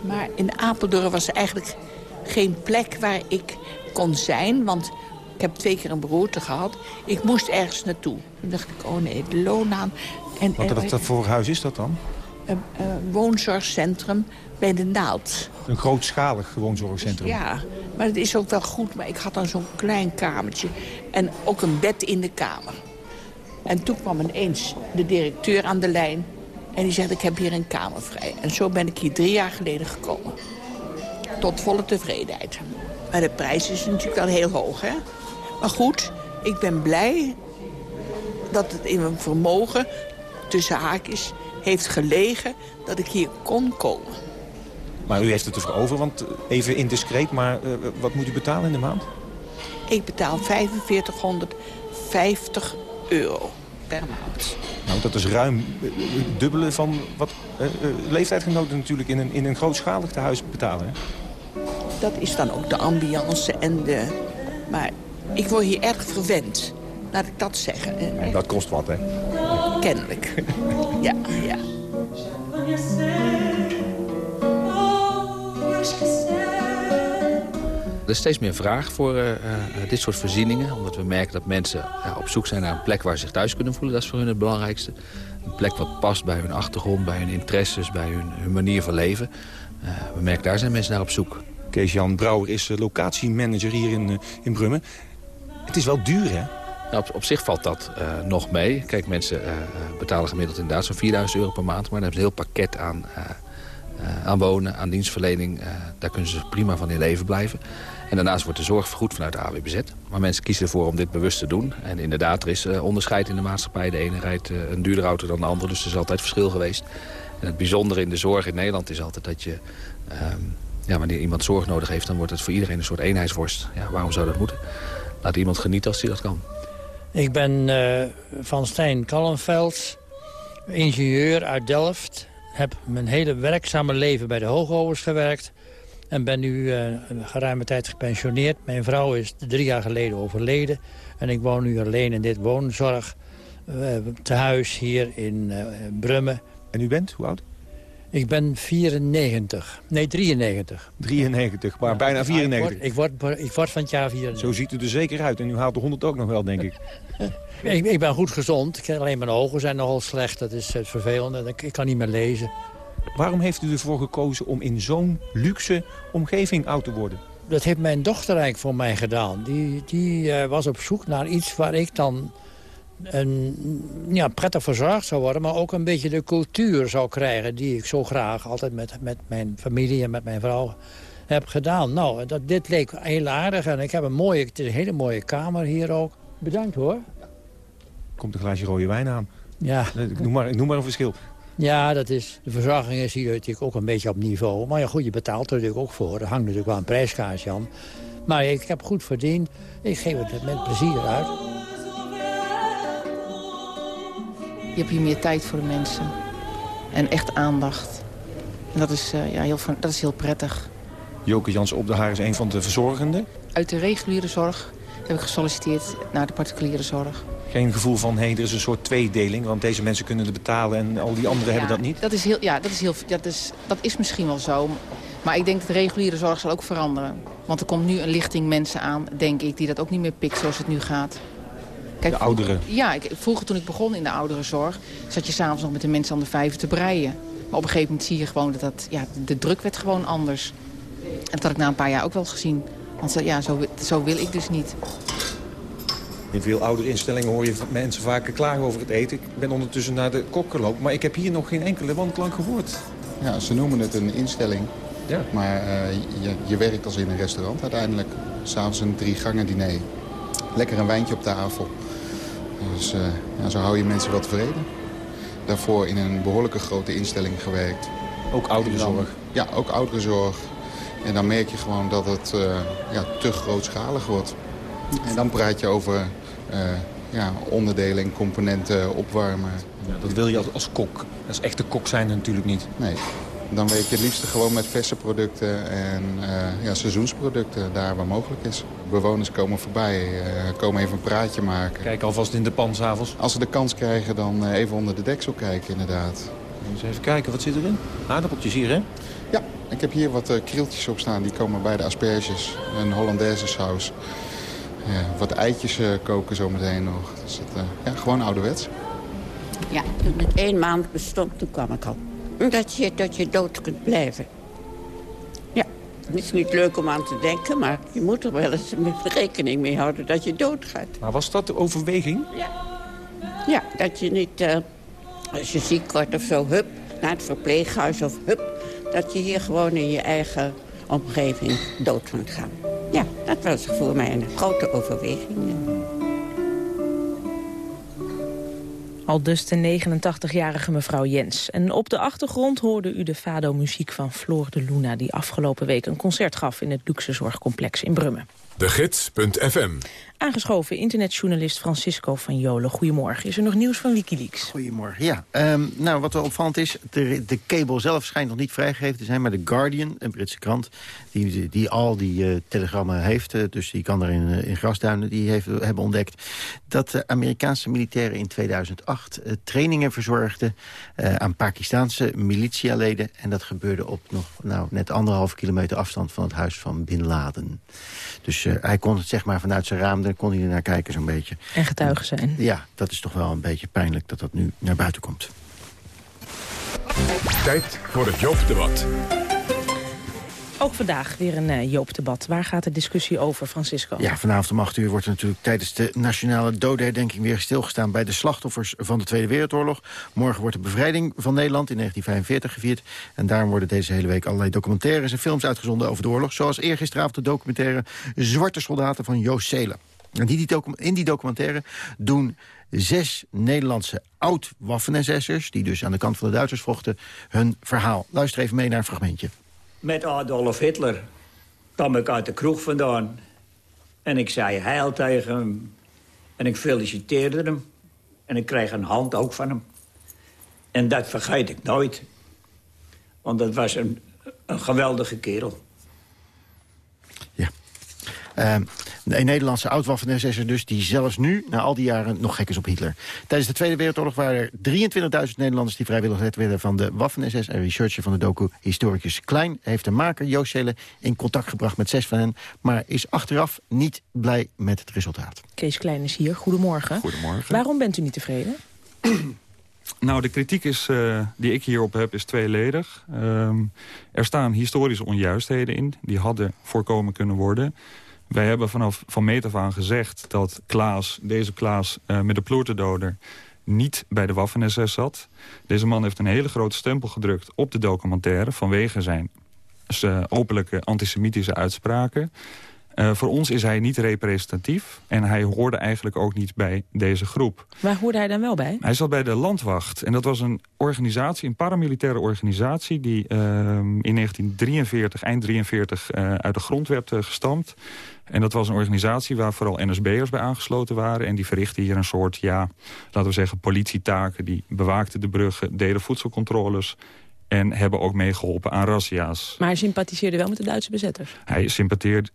Maar in Apeldoorn was er eigenlijk geen plek waar ik kon zijn. Want ik heb twee keer een beroerte gehad. Ik moest ergens naartoe. Toen dacht ik, oh nee, de loonaan. En, Wat, wat voor huis is dat dan? een, een woonzorgcentrum bij de Naald. Een grootschalig woonzorgcentrum. Ja, maar het is ook wel goed. Maar ik had dan zo'n klein kamertje. En ook een bed in de kamer. En toen kwam ineens de directeur aan de lijn. En die zegt, ik heb hier een kamer vrij. En zo ben ik hier drie jaar geleden gekomen. Tot volle tevredenheid. Maar de prijs is natuurlijk wel heel hoog, hè? Maar goed, ik ben blij dat het in mijn vermogen, tussen haakjes, heeft gelegen dat ik hier kon komen. Maar u heeft het ervoor over, want eh, even indiscreet, maar uh, wat moet u betalen in de maand? Ik betaal 4550 euro per maand. Nou, dat is ruim het dubbele van wat uh, leeftijdgenoten natuurlijk in een, in een grootschalig tehuis betalen. Hè? Dat is dan ook de ambiance en de... Maar ik word hier erg verwend, laat ik dat zeggen. En dat kost wat, hè? Kennelijk. ja, ja. Er is steeds meer vraag voor uh, uh, dit soort voorzieningen. Omdat we merken dat mensen uh, op zoek zijn naar een plek waar ze zich thuis kunnen voelen. Dat is voor hun het belangrijkste. Een plek wat past bij hun achtergrond, bij hun interesses, bij hun, hun manier van leven. we merken daar zijn mensen naar op zoek. Kees-Jan Brouwer is locatiemanager hier in, in Brummen. Het is wel duur, hè? Nou, op, op, zich valt dat uh, nog mee. Kijk, mensen uh, betalen gemiddeld inderdaad zo'n 4000 euro per maand. Maar dan hebben ze een heel pakket aan, aan wonen, aan dienstverlening. daar kunnen ze prima van in leven blijven. En daarnaast wordt de zorg vergoed vanuit de AWBZ. Maar mensen kiezen ervoor om dit bewust te doen. En inderdaad, er is onderscheid in de maatschappij. De ene rijdt een duurdere auto dan de andere, dus er is altijd verschil geweest. En het bijzondere in de zorg in Nederland is altijd dat je... Ehm, ja, wanneer iemand zorg nodig heeft, dan wordt het voor iedereen een soort eenheidsworst. Ja, waarom zou dat moeten? Laat iemand genieten als hij dat kan. Ik ben uh, Van Stijn Kallenveld, ingenieur uit Delft. Heb mijn hele werkzame leven bij de hoogovers gewerkt. En ben nu uh, een geruime tijd gepensioneerd. Mijn vrouw is drie jaar geleden overleden. En ik woon nu alleen in dit woonzorg uh, tehuis hier in Brummen. En u bent, hoe oud? Ik ben 94. Nee, 93. 93, maar ja, bijna 94. Ik word, ik, word, ik word van het jaar 94. Zo ziet u er zeker uit. En u haalt de 100 ook nog wel, denk ik. ik, ik, ben goed gezond. Alleen mijn ogen zijn nogal slecht. Dat is het vervelende. Ik, ik kan niet meer lezen. Waarom heeft u ervoor gekozen om in zo'n luxe omgeving oud te worden? Dat heeft mijn dochter eigenlijk voor mij gedaan. Die, die uh, was op zoek naar iets waar ik dan een, ja, prettig verzorgd zou worden... maar ook een beetje de cultuur zou krijgen... die ik zo graag altijd met, met mijn familie en met mijn vrouw heb gedaan. Nou, dat, dit leek heel aardig en ik heb een mooie, het is een hele mooie kamer hier ook. Bedankt hoor. Komt een glaasje rode wijn aan. Ja. Ik noem maar, ik noem maar een verschil. Ja, dat is, de verzorging is hier natuurlijk ook een beetje op niveau. Maar ja, goed, je betaalt er natuurlijk ook voor. Er hangt natuurlijk wel een prijskaartje aan. Maar ik heb goed verdiend. Ik geef het met plezier uit. Je hebt hier meer tijd voor de mensen. En echt aandacht. En dat is, uh, ja, heel, dat is heel prettig. Joke Jans op de Haar is een van de verzorgenden. Uit de reguliere zorg heb ik gesolliciteerd naar de particuliere zorg. Geen gevoel van, hé, hey, er is een soort tweedeling... want deze mensen kunnen het betalen en al die anderen ja, hebben dat niet? Dat is, heel, ja, dat, is heel, dat, is, dat is misschien wel zo. Maar ik denk dat de reguliere zorg zal ook veranderen. Want er komt nu een lichting mensen aan, denk ik... die dat ook niet meer pikt zoals het nu gaat. Kijk, de ouderen? Ja, ik, vroeger toen ik begon in de ouderenzorg... zat je s'avonds nog met de mensen aan de vijven te breien. Maar op een gegeven moment zie je gewoon dat, dat ja, de druk werd gewoon anders. En dat had ik na een paar jaar ook wel gezien. Want zo, ja, zo, zo wil ik dus niet. In veel oudere instellingen hoor je mensen vaker klagen over het eten. Ik ben ondertussen naar de kok gelopen, maar ik heb hier nog geen enkele wanklank gehoord. Ja, ze noemen het een instelling. Ja. Maar uh, je, je werkt als in een restaurant uiteindelijk. S'avonds een drie gangen diner. Lekker een wijntje op tafel. Dus uh, ja, zo hou je mensen wel tevreden. Daarvoor in een behoorlijke grote instelling gewerkt. Ook ouderenzorg? Ja, ook ouderenzorg. En dan merk je gewoon dat het uh, ja, te grootschalig wordt. En dan praat je over uh, ja, onderdelen en componenten opwarmen. Ja, dat wil je als, als kok. Als echte kok zijn natuurlijk niet. Nee. Dan werk je het liefst gewoon met verse producten en uh, ja, seizoensproducten daar waar mogelijk is. Bewoners komen voorbij, uh, komen even een praatje maken. Kijk alvast in de pan s'avonds. Als ze de kans krijgen, dan even onder de deksel kijken inderdaad. Eens even kijken, wat zit erin? Aardappeltjes hier, hè? Ja, ik heb hier wat uh, krieltjes op staan. Die komen bij de asperges. Een Hollandaise saus. Ja, wat eitjes koken zometeen nog. Dus dat, ja, gewoon ouderwets. Ja, toen het één maand bestond, toen kwam ik al. Dat je, dat je dood kunt blijven. Ja, het is niet leuk om aan te denken, maar je moet er wel eens rekening mee houden dat je doodgaat. Maar was dat de overweging? Ja. Ja, dat je niet, uh, als je ziek wordt of zo, hup, naar het verpleeghuis of hup, dat je hier gewoon in je eigen omgeving dood kunt gaan. Ja, dat was voor mij een grote overweging. Al dus de 89-jarige mevrouw Jens. En op de achtergrond hoorde u de fado-muziek van Floor de Luna... die afgelopen week een concert gaf in het luxezorgcomplex in Brummen. De Gids.fm. Aangeschoven internetjournalist Francisco van Jolen. Goedemorgen. Is er nog nieuws van Wikileaks? Goedemorgen, ja. Um, nou, wat er opvallend is, de, de cable zelf schijnt nog niet vrijgegeven te zijn... maar The Guardian, een Britse krant, die, die al die uh, telegrammen heeft... Uh, dus die kan er in, uh, in grasduinen, die heeft, hebben ontdekt... dat de Amerikaanse militairen in 2008 trainingen verzorgden... aan Pakistaanse militialeden. En dat gebeurde op nog nou, net anderhalve kilometer afstand van het huis van Bin Laden. Dus hij kon het zeg maar vanuit zijn raam kon hij er naar kijken zo'n beetje. En getuigen zijn. Ja, dat is toch wel een beetje pijnlijk dat dat nu naar buiten komt. Tijd voor het Joop-debat. Ook vandaag weer een uh, Joop-debat. Waar gaat de discussie over, Francisco? Ja, vanavond om 8 uur wordt er natuurlijk tijdens de nationale dodenherdenking weer stilgestaan bij de slachtoffers van de Tweede Wereldoorlog. Morgen wordt de bevrijding van Nederland in 1945 gevierd. En daarom worden deze hele week allerlei documentaires en films uitgezonden over de oorlog. Zoals eergisteravond de documentaire Zwarte Soldaten van Joost Zelen. En die, in die documentaire doen zes Nederlandse oud-waffen-SS'ers... die dus aan de kant van de Duitsers vochten, hun verhaal. Luister even mee naar een fragmentje. Met Adolf Hitler kwam ik uit de kroeg vandaan. En ik zei heil tegen hem. En ik feliciteerde hem. En ik kreeg een hand ook van hem. En dat vergeet ik nooit. Want dat was een, een geweldige kerel. Uh, een Nederlandse oud-waffen dus, die zelfs nu, na al die jaren, nog gek is op Hitler. Tijdens de Tweede Wereldoorlog waren er 23.000 Nederlanders... die vrijwillig lid werden van de Waffen-SS. En researcher van de docu Historicus Klein heeft de maker Joost in contact gebracht met zes van hen... maar is achteraf niet blij met het resultaat. Kees Klein is hier. Goedemorgen. Goedemorgen. Waarom bent u niet tevreden? Nou, de kritiek is, uh, die ik hierop heb is tweeledig. Um, er staan historische onjuistheden in. Die hadden voorkomen kunnen worden. Wij hebben vanaf van meet af aan gezegd dat Klaas, deze Klaas uh, met de ploertedoder niet bij de Waffen-SS zat. Deze man heeft een hele grote stempel gedrukt op de documentaire... vanwege zijn uh, openlijke antisemitische uitspraken. Uh, voor ons is hij niet representatief en hij hoorde eigenlijk ook niet bij deze groep. Waar hoorde hij dan wel bij? Hij zat bij de Landwacht en dat was een organisatie, een paramilitaire organisatie... die uh, in 1943, eind 43, uh, uit de grond werd gestampt. En dat was een organisatie waar vooral NSB'ers bij aangesloten waren. En die verrichtten hier een soort, ja, laten we zeggen, politietaken. Die bewaakten de bruggen, deden voedselcontroles en hebben ook meegeholpen aan razzia's. Maar hij sympathiseerde wel met de Duitse bezetters? Hij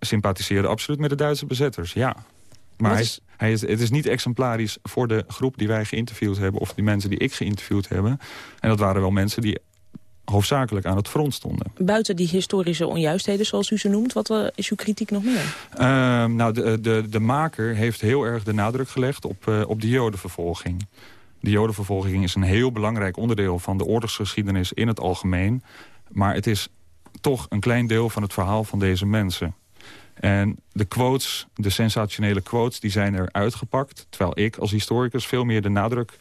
sympathiseerde absoluut met de Duitse bezetters, ja. Maar hij is, hij is, het is niet exemplarisch voor de groep die wij geïnterviewd hebben... of die mensen die ik geïnterviewd hebben. En dat waren wel mensen die hoofdzakelijk aan het front stonden. Buiten die historische onjuistheden, zoals u ze noemt... wat uh, is uw kritiek nog meer? Uh, nou, de, de, de maker heeft heel erg de nadruk gelegd op, uh, op de jodenvervolging. De jodenvervolging is een heel belangrijk onderdeel van de oorlogsgeschiedenis in het algemeen. Maar het is toch een klein deel van het verhaal van deze mensen. En de quotes, de sensationele quotes, die zijn er uitgepakt. Terwijl ik als historicus veel meer de nadruk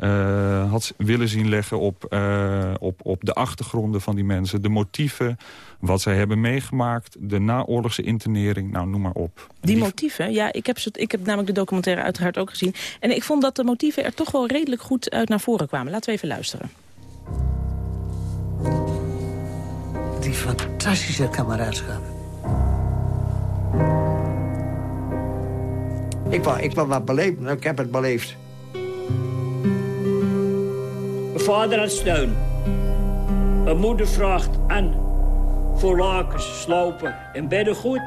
uh, had willen zien leggen op, uh, op, op de achtergronden van die mensen. De motieven, wat zij hebben meegemaakt, de naoorlogse internering, nou noem maar op. Die, die motieven, ja, ik heb, ik heb namelijk de documentaire uiteraard ook gezien. En ik vond dat de motieven er toch wel redelijk goed uit naar voren kwamen. Laten we even luisteren. Die fantastische kameraadschap. Ik wou, ik wou wat beleven, ik heb het beleefd. Mijn vader had steun. Mijn moeder vraagt aan voor lakens, slopen en beddengoed.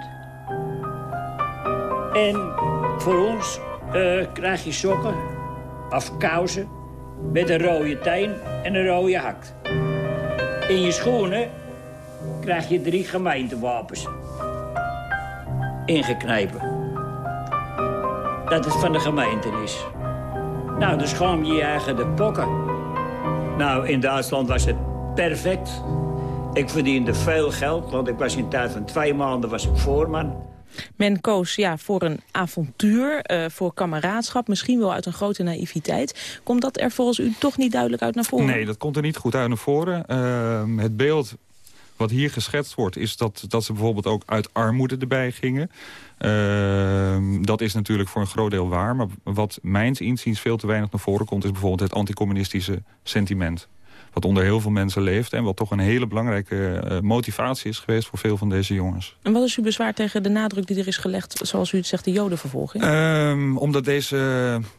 En voor ons uh, krijg je sokken of kousen met een rode teen en een rode hak. In je schoenen krijg je drie gemeentewapens. Ingeknepen. Dat het van de gemeente is. Nou, dan schaam je je eigen de pokken. Nou, in Duitsland was het perfect. Ik verdiende veel geld, want ik was in tijd van twee maanden was ik voorman. Men koos ja, voor een avontuur, uh, voor kameraadschap, misschien wel uit een grote naïviteit. Komt dat er volgens u toch niet duidelijk uit naar voren? Nee, dat komt er niet goed uit naar voren. Uh, het beeld wat hier geschetst wordt is dat, dat ze bijvoorbeeld ook uit armoede erbij gingen. Ehm, dat is natuurlijk voor een groot deel waar. Maar wat mijns inziens veel te weinig naar voren komt... is bijvoorbeeld het anticommunistische sentiment wat onder heel veel mensen leeft... en wat toch een hele belangrijke eh, motivatie is geweest voor veel van deze jongens. En wat is uw bezwaar tegen de nadruk die er is gelegd... zoals u het zegt, de jodenvervolging? Um, omdat deze,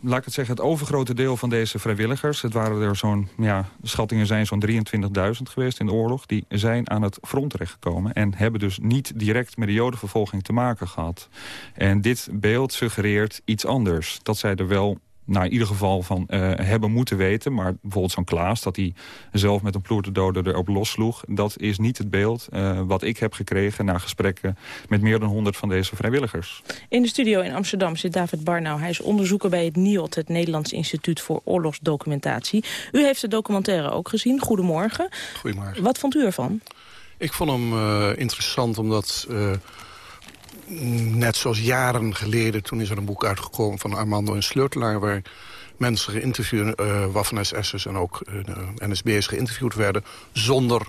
laat ik het zeggen, het overgrote deel van deze vrijwilligers... het waren er zo'n, ja, de schattingen zijn zo'n 23.000 geweest in de oorlog... die zijn aan het front terechtgekomen... en hebben dus niet direct met de jodenvervolging te maken gehad. En dit beeld suggereert iets anders. Dat zij er wel nou, in ieder geval van uh, hebben moeten weten. Maar bijvoorbeeld zo'n Klaas, dat hij zelf met een ploertendode erop lossloeg... dat is niet het beeld uh, wat ik heb gekregen na gesprekken... met meer dan 100 van deze vrijwilligers. In de studio in Amsterdam zit David Barnau. Hij is onderzoeker bij het NIOT, het Nederlands Instituut voor Oorlogsdocumentatie. U heeft de documentaire ook gezien. Goedemorgen. Goedemorgen. Wat vond u ervan? Ik vond hem uh, interessant omdat net zoals jaren geleden, toen is er een boek uitgekomen van Armando en Sleutelaar... waar mensen geïnterviewd, uh, Waffen-SS'ers en ook uh, NSB'ers geïnterviewd werden... zonder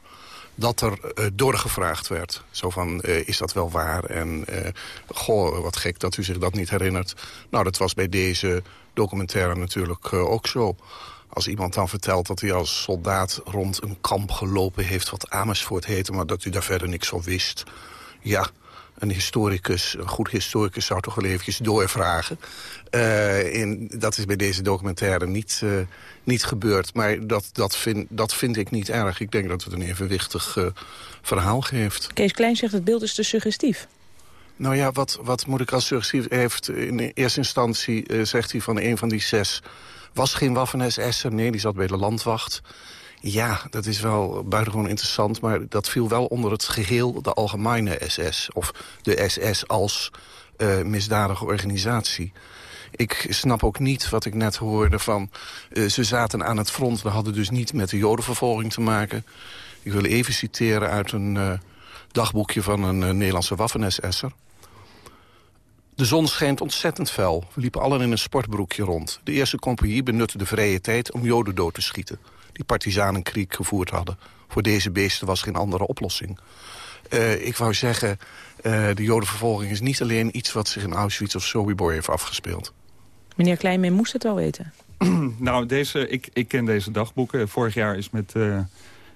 dat er uh, doorgevraagd werd. Zo van, is dat wel waar? En goh, wat gek dat u zich dat niet herinnert. Nou, dat was bij deze documentaire natuurlijk ook zo. Als iemand dan vertelt dat hij als soldaat rond een kamp gelopen heeft... wat Amersfoort heette, maar dat u daar verder niks van wist... ja, een historicus, een goed historicus zou toch wel eventjes doorvragen. Uh, in, dat is bij deze documentaire niet, uh, niet gebeurd. Maar dat, dat, vind, dat vind ik niet erg. Ik denk dat het een evenwichtig uh, verhaal geeft. Kees Klein zegt het beeld is te suggestief. Nou ja, wat, wat moet ik als suggestief... heeft in eerste instantie, zegt hij van een van die zes... was geen Waffen-SS'er, nee, die zat bij de landwacht... Ja, dat is wel buitengewoon interessant. Maar dat viel wel onder het geheel de algemene SS. Of de SS als uh, misdadige organisatie. Ik snap ook niet wat ik net hoorde van... Uh, ze zaten aan het front, dat hadden dus niet met de jodenvervolging te maken. Ik wil even citeren uit een uh, dagboekje van een Nederlandse Waffen-SS'er. De zon schijnt ontzettend fel. We liepen allen in een sportbroekje rond. De eerste compagnie benutte de vrije tijd om joden dood te schieten die partisanenkrieg gevoerd hadden. Voor deze beesten was geen andere oplossing. Uh, ik wou zeggen, uh, de jodenvervolging is niet alleen iets... wat zich in Auschwitz of Sobibor heeft afgespeeld. Meneer Kleinmeen moest het wel weten. nou, deze, ik, ik ken deze dagboeken. Vorig jaar is met... Uh,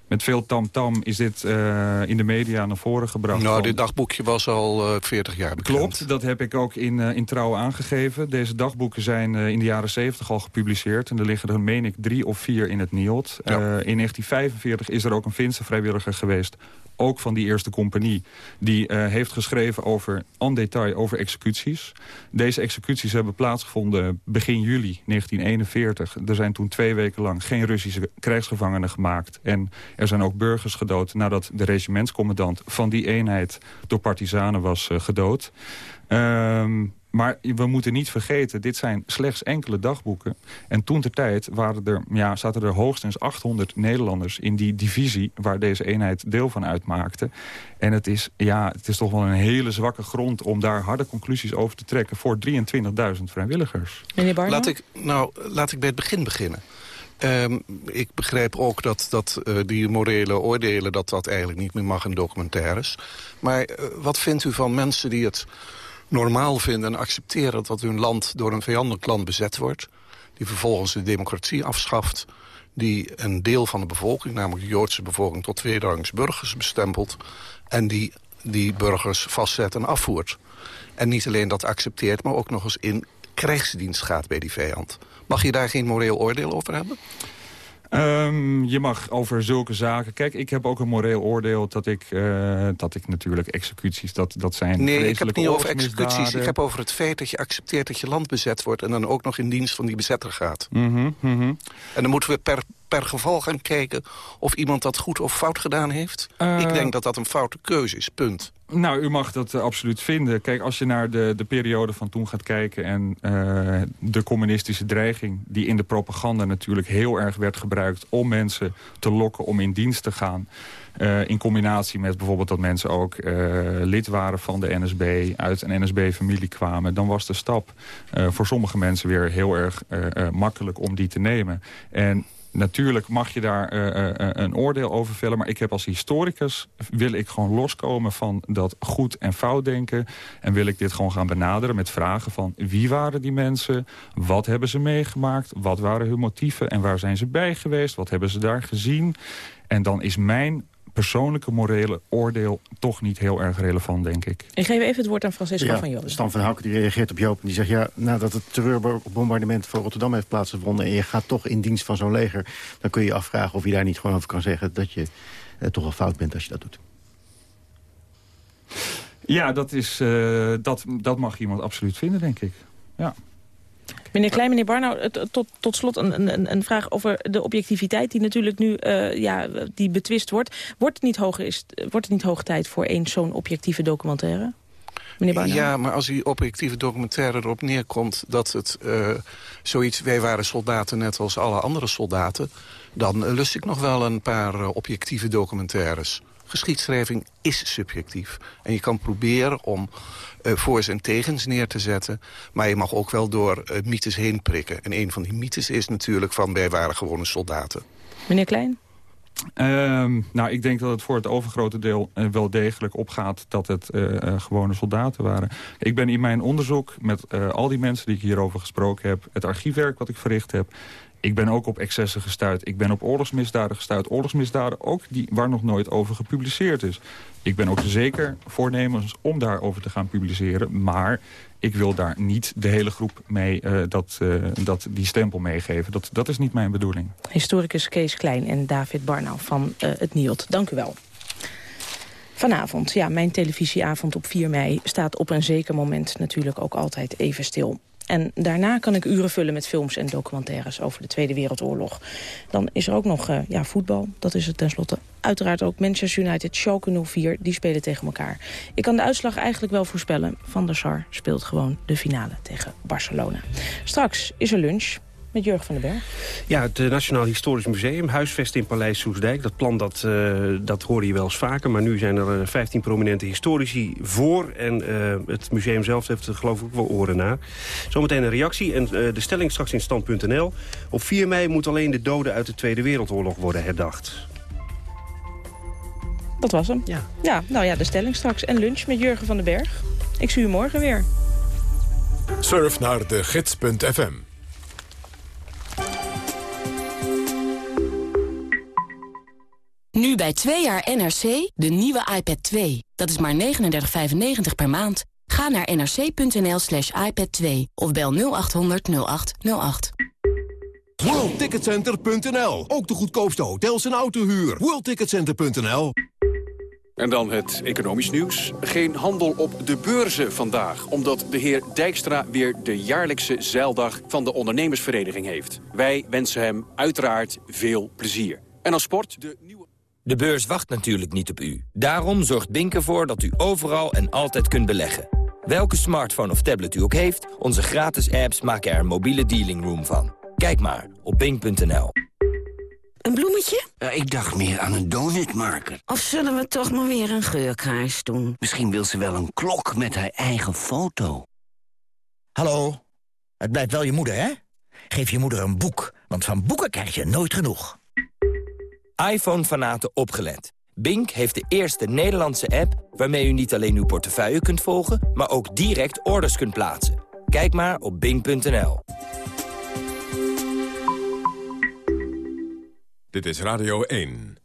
met veel tamtam -tam is dit uh, in de media naar voren gebracht. Nou, dit dagboekje was al uh, 40 jaar bekend. Klopt, dat heb ik ook in, uh, in Trouw aangegeven. Deze dagboeken zijn in de jaren 70 al gepubliceerd. En er liggen er, meen ik, drie of vier in het NIOT. Ja. in 1945 is er ook een Finse vrijwilliger geweest ook van die eerste compagnie... die uh, heeft geschreven over, en detail over executies. Deze executies hebben plaatsgevonden begin juli 1941. Er zijn toen twee weken lang geen Russische krijgsgevangenen gemaakt. En er zijn ook burgers gedood nadat de regimentscommandant van die eenheid... door partisanen was uh, gedood. Um, maar we moeten niet vergeten, dit zijn slechts enkele dagboeken. En toen ter tijd waren er, ja, zaten er hoogstens 800 Nederlanders in die divisie... waar deze eenheid deel van uitmaakte. En het is, ja, het is toch wel een hele zwakke grond om daar harde conclusies over te trekken... voor 23.000 vrijwilligers. Meneer Laat ik, nou, laat ik bij het begin beginnen. Um, ik begrijp ook dat, dat uh, die morele oordelen... dat dat eigenlijk niet meer mag in documentaires. Maar uh, wat vindt u van mensen die het normaal vinden en accepteren... dat hun land door een vijandelijk land bezet wordt... die vervolgens de democratie afschaft... die een deel van de bevolking, namelijk de Joodse bevolking... tot tweederangs burgers bestempelt... en die die burgers vastzet en afvoert. En niet alleen dat accepteert, maar ook nog eens in krijgsdienst gaat bij die vijand. Mag je daar geen moreel oordeel over hebben? Um, je mag over zulke zaken... Kijk, ik heb ook een moreel oordeel dat ik, uh, dat ik natuurlijk executies... dat, dat zijn Nee, ik heb het niet over executies. Ik heb over het feit dat je accepteert dat je land bezet wordt... en dan ook nog in dienst van die bezetter gaat. Mm -hmm, mm -hmm. En dan moeten we per, per geval gaan kijken of iemand dat goed of fout gedaan heeft. Uh, ik denk dat dat een foute keuze is, punt. Nou, u mag dat uh, absoluut vinden. Kijk, als je naar de, de periode van toen gaat kijken... en uh, de communistische dreiging die in de propaganda natuurlijk heel erg werd gebruikt... om mensen te lokken om in dienst te gaan... Uh, in combinatie met bijvoorbeeld dat mensen ook lid waren van de NSB... uit een NSB-familie kwamen... dan was de stap voor sommige mensen weer heel erg makkelijk om die te nemen. En natuurlijk mag je daar uh, uh, een oordeel over vellen. Maar ik heb als historicus wil ik gewoon loskomen van dat goed en fout denken. En wil ik dit gewoon gaan benaderen met vragen van wie waren die mensen? Wat hebben ze meegemaakt? Wat waren hun motieven? En waar zijn ze bij geweest? Wat hebben ze daar gezien? En dan is mijn persoonlijke morele oordeel toch niet heel erg relevant, denk ik. Ik geef even het woord aan Francisco van Joden. Stan van Houken die reageert op Joop en die zegt... ja, nadat het terreurbombardement voor Rotterdam heeft plaatsgevonden... en je gaat toch in dienst van zo'n leger... dan kun je je afvragen of je daar niet gewoon over kan zeggen... dat je eh, toch al fout bent als je dat doet. Ja, dat, is, uh, dat, dat mag iemand absoluut vinden, denk ik. Ja. Meneer Klein, meneer Barnau, tot, tot slot een, een, een vraag over de objectiviteit... die natuurlijk nu uh, ja, die betwist wordt. Wordt het niet, hoger is, wordt het niet hoog tijd voor één zo'n objectieve documentaire? Ja, maar als die objectieve documentaire erop neerkomt... dat het uh, zoiets, wij waren soldaten net als alle andere soldaten... dan lust ik nog wel een paar uh, objectieve documentaires. Geschiedschrijving is subjectief. En je kan proberen om uh, voor's en tegens neer te zetten. Maar je mag ook wel door uh, mythes heen prikken. En een van die mythes is natuurlijk van wij waren gewone soldaten. Meneer Klein? Um, nou, ik denk dat het voor het overgrote deel uh, wel degelijk opgaat dat het uh, uh, gewone soldaten waren. Ik ben in mijn onderzoek met al die mensen die ik hierover gesproken heb... het archiefwerk wat ik verricht heb... Ik ben ook op excessen gestuurd. Ik ben op oorlogsmisdaden gestuurd. Oorlogsmisdaden ook die, waar nog nooit over gepubliceerd is. Ik ben ook zeker voornemens om daarover te gaan publiceren. Maar ik wil daar niet de hele groep mee uh, dat, uh, dat die stempel meegeven. Dat, dat is niet mijn bedoeling. Historicus Kees Klein en David Barnau van uh, het NIOT. Dank u wel. Vanavond, ja, mijn televisieavond op 4 mei staat op een zeker moment natuurlijk ook altijd even stil. En daarna kan ik uren vullen met films en documentaires over de Tweede Wereldoorlog. Dan is er ook nog uh, ja, voetbal, dat is het tenslotte. Uiteraard ook Manchester United, Schalke 04, die spelen tegen elkaar. Ik kan de uitslag eigenlijk wel voorspellen. Van der Sar speelt gewoon de finale tegen Barcelona. Straks is er lunch met Jurgen van den Berg. Ja, het Nationaal Historisch Museum, huisvest in Paleis Soesdijk. Dat plan dat, uh, dat hoorde je wel eens vaker. Maar nu zijn er 15 prominente historici voor. En uh, het museum zelf heeft er geloof ik ook wel oren naar. Zometeen een reactie en uh, de stelling straks in stand.nl. Op 4 mei moet alleen de doden uit de Tweede Wereldoorlog worden herdacht. Dat was hem. Ja. ja, nou ja, de stelling straks. En lunch met Jurgen van den Berg. Ik zie u morgen weer. Surf naar de gids.fm. Nu bij 2 jaar NRC, de nieuwe iPad 2. Dat is maar 39,95 per maand. Ga naar nrc.nl slash iPad 2 of bel 0800 0808. WorldTicketCenter.nl. Ook de goedkoopste hotels en autohuur. WorldTicketCenter.nl. En dan het economisch nieuws. Geen handel op de beurzen vandaag. Omdat de heer Dijkstra weer de jaarlijkse zeildag van de ondernemersvereniging heeft. Wij wensen hem uiteraard veel plezier. En als sport de nieuwe... De beurs wacht natuurlijk niet op u. Daarom zorgt Bink ervoor dat u overal en altijd kunt beleggen. Welke smartphone of tablet u ook heeft, onze gratis apps maken er een mobiele dealing room van. Kijk maar op bink.nl. Een bloemetje? Uh, ik dacht meer aan een donutmarker. Of zullen we toch maar weer een geurkaars doen? Misschien wil ze wel een klok met haar eigen foto. Hallo, het blijft wel je moeder, hè? Geef je moeder een boek, want van boeken krijg je nooit genoeg iPhone-fanaten opgelet. Bink heeft de eerste Nederlandse app waarmee u niet alleen uw portefeuille kunt volgen... maar ook direct orders kunt plaatsen. Kijk maar op bink.nl. Dit is Radio 1.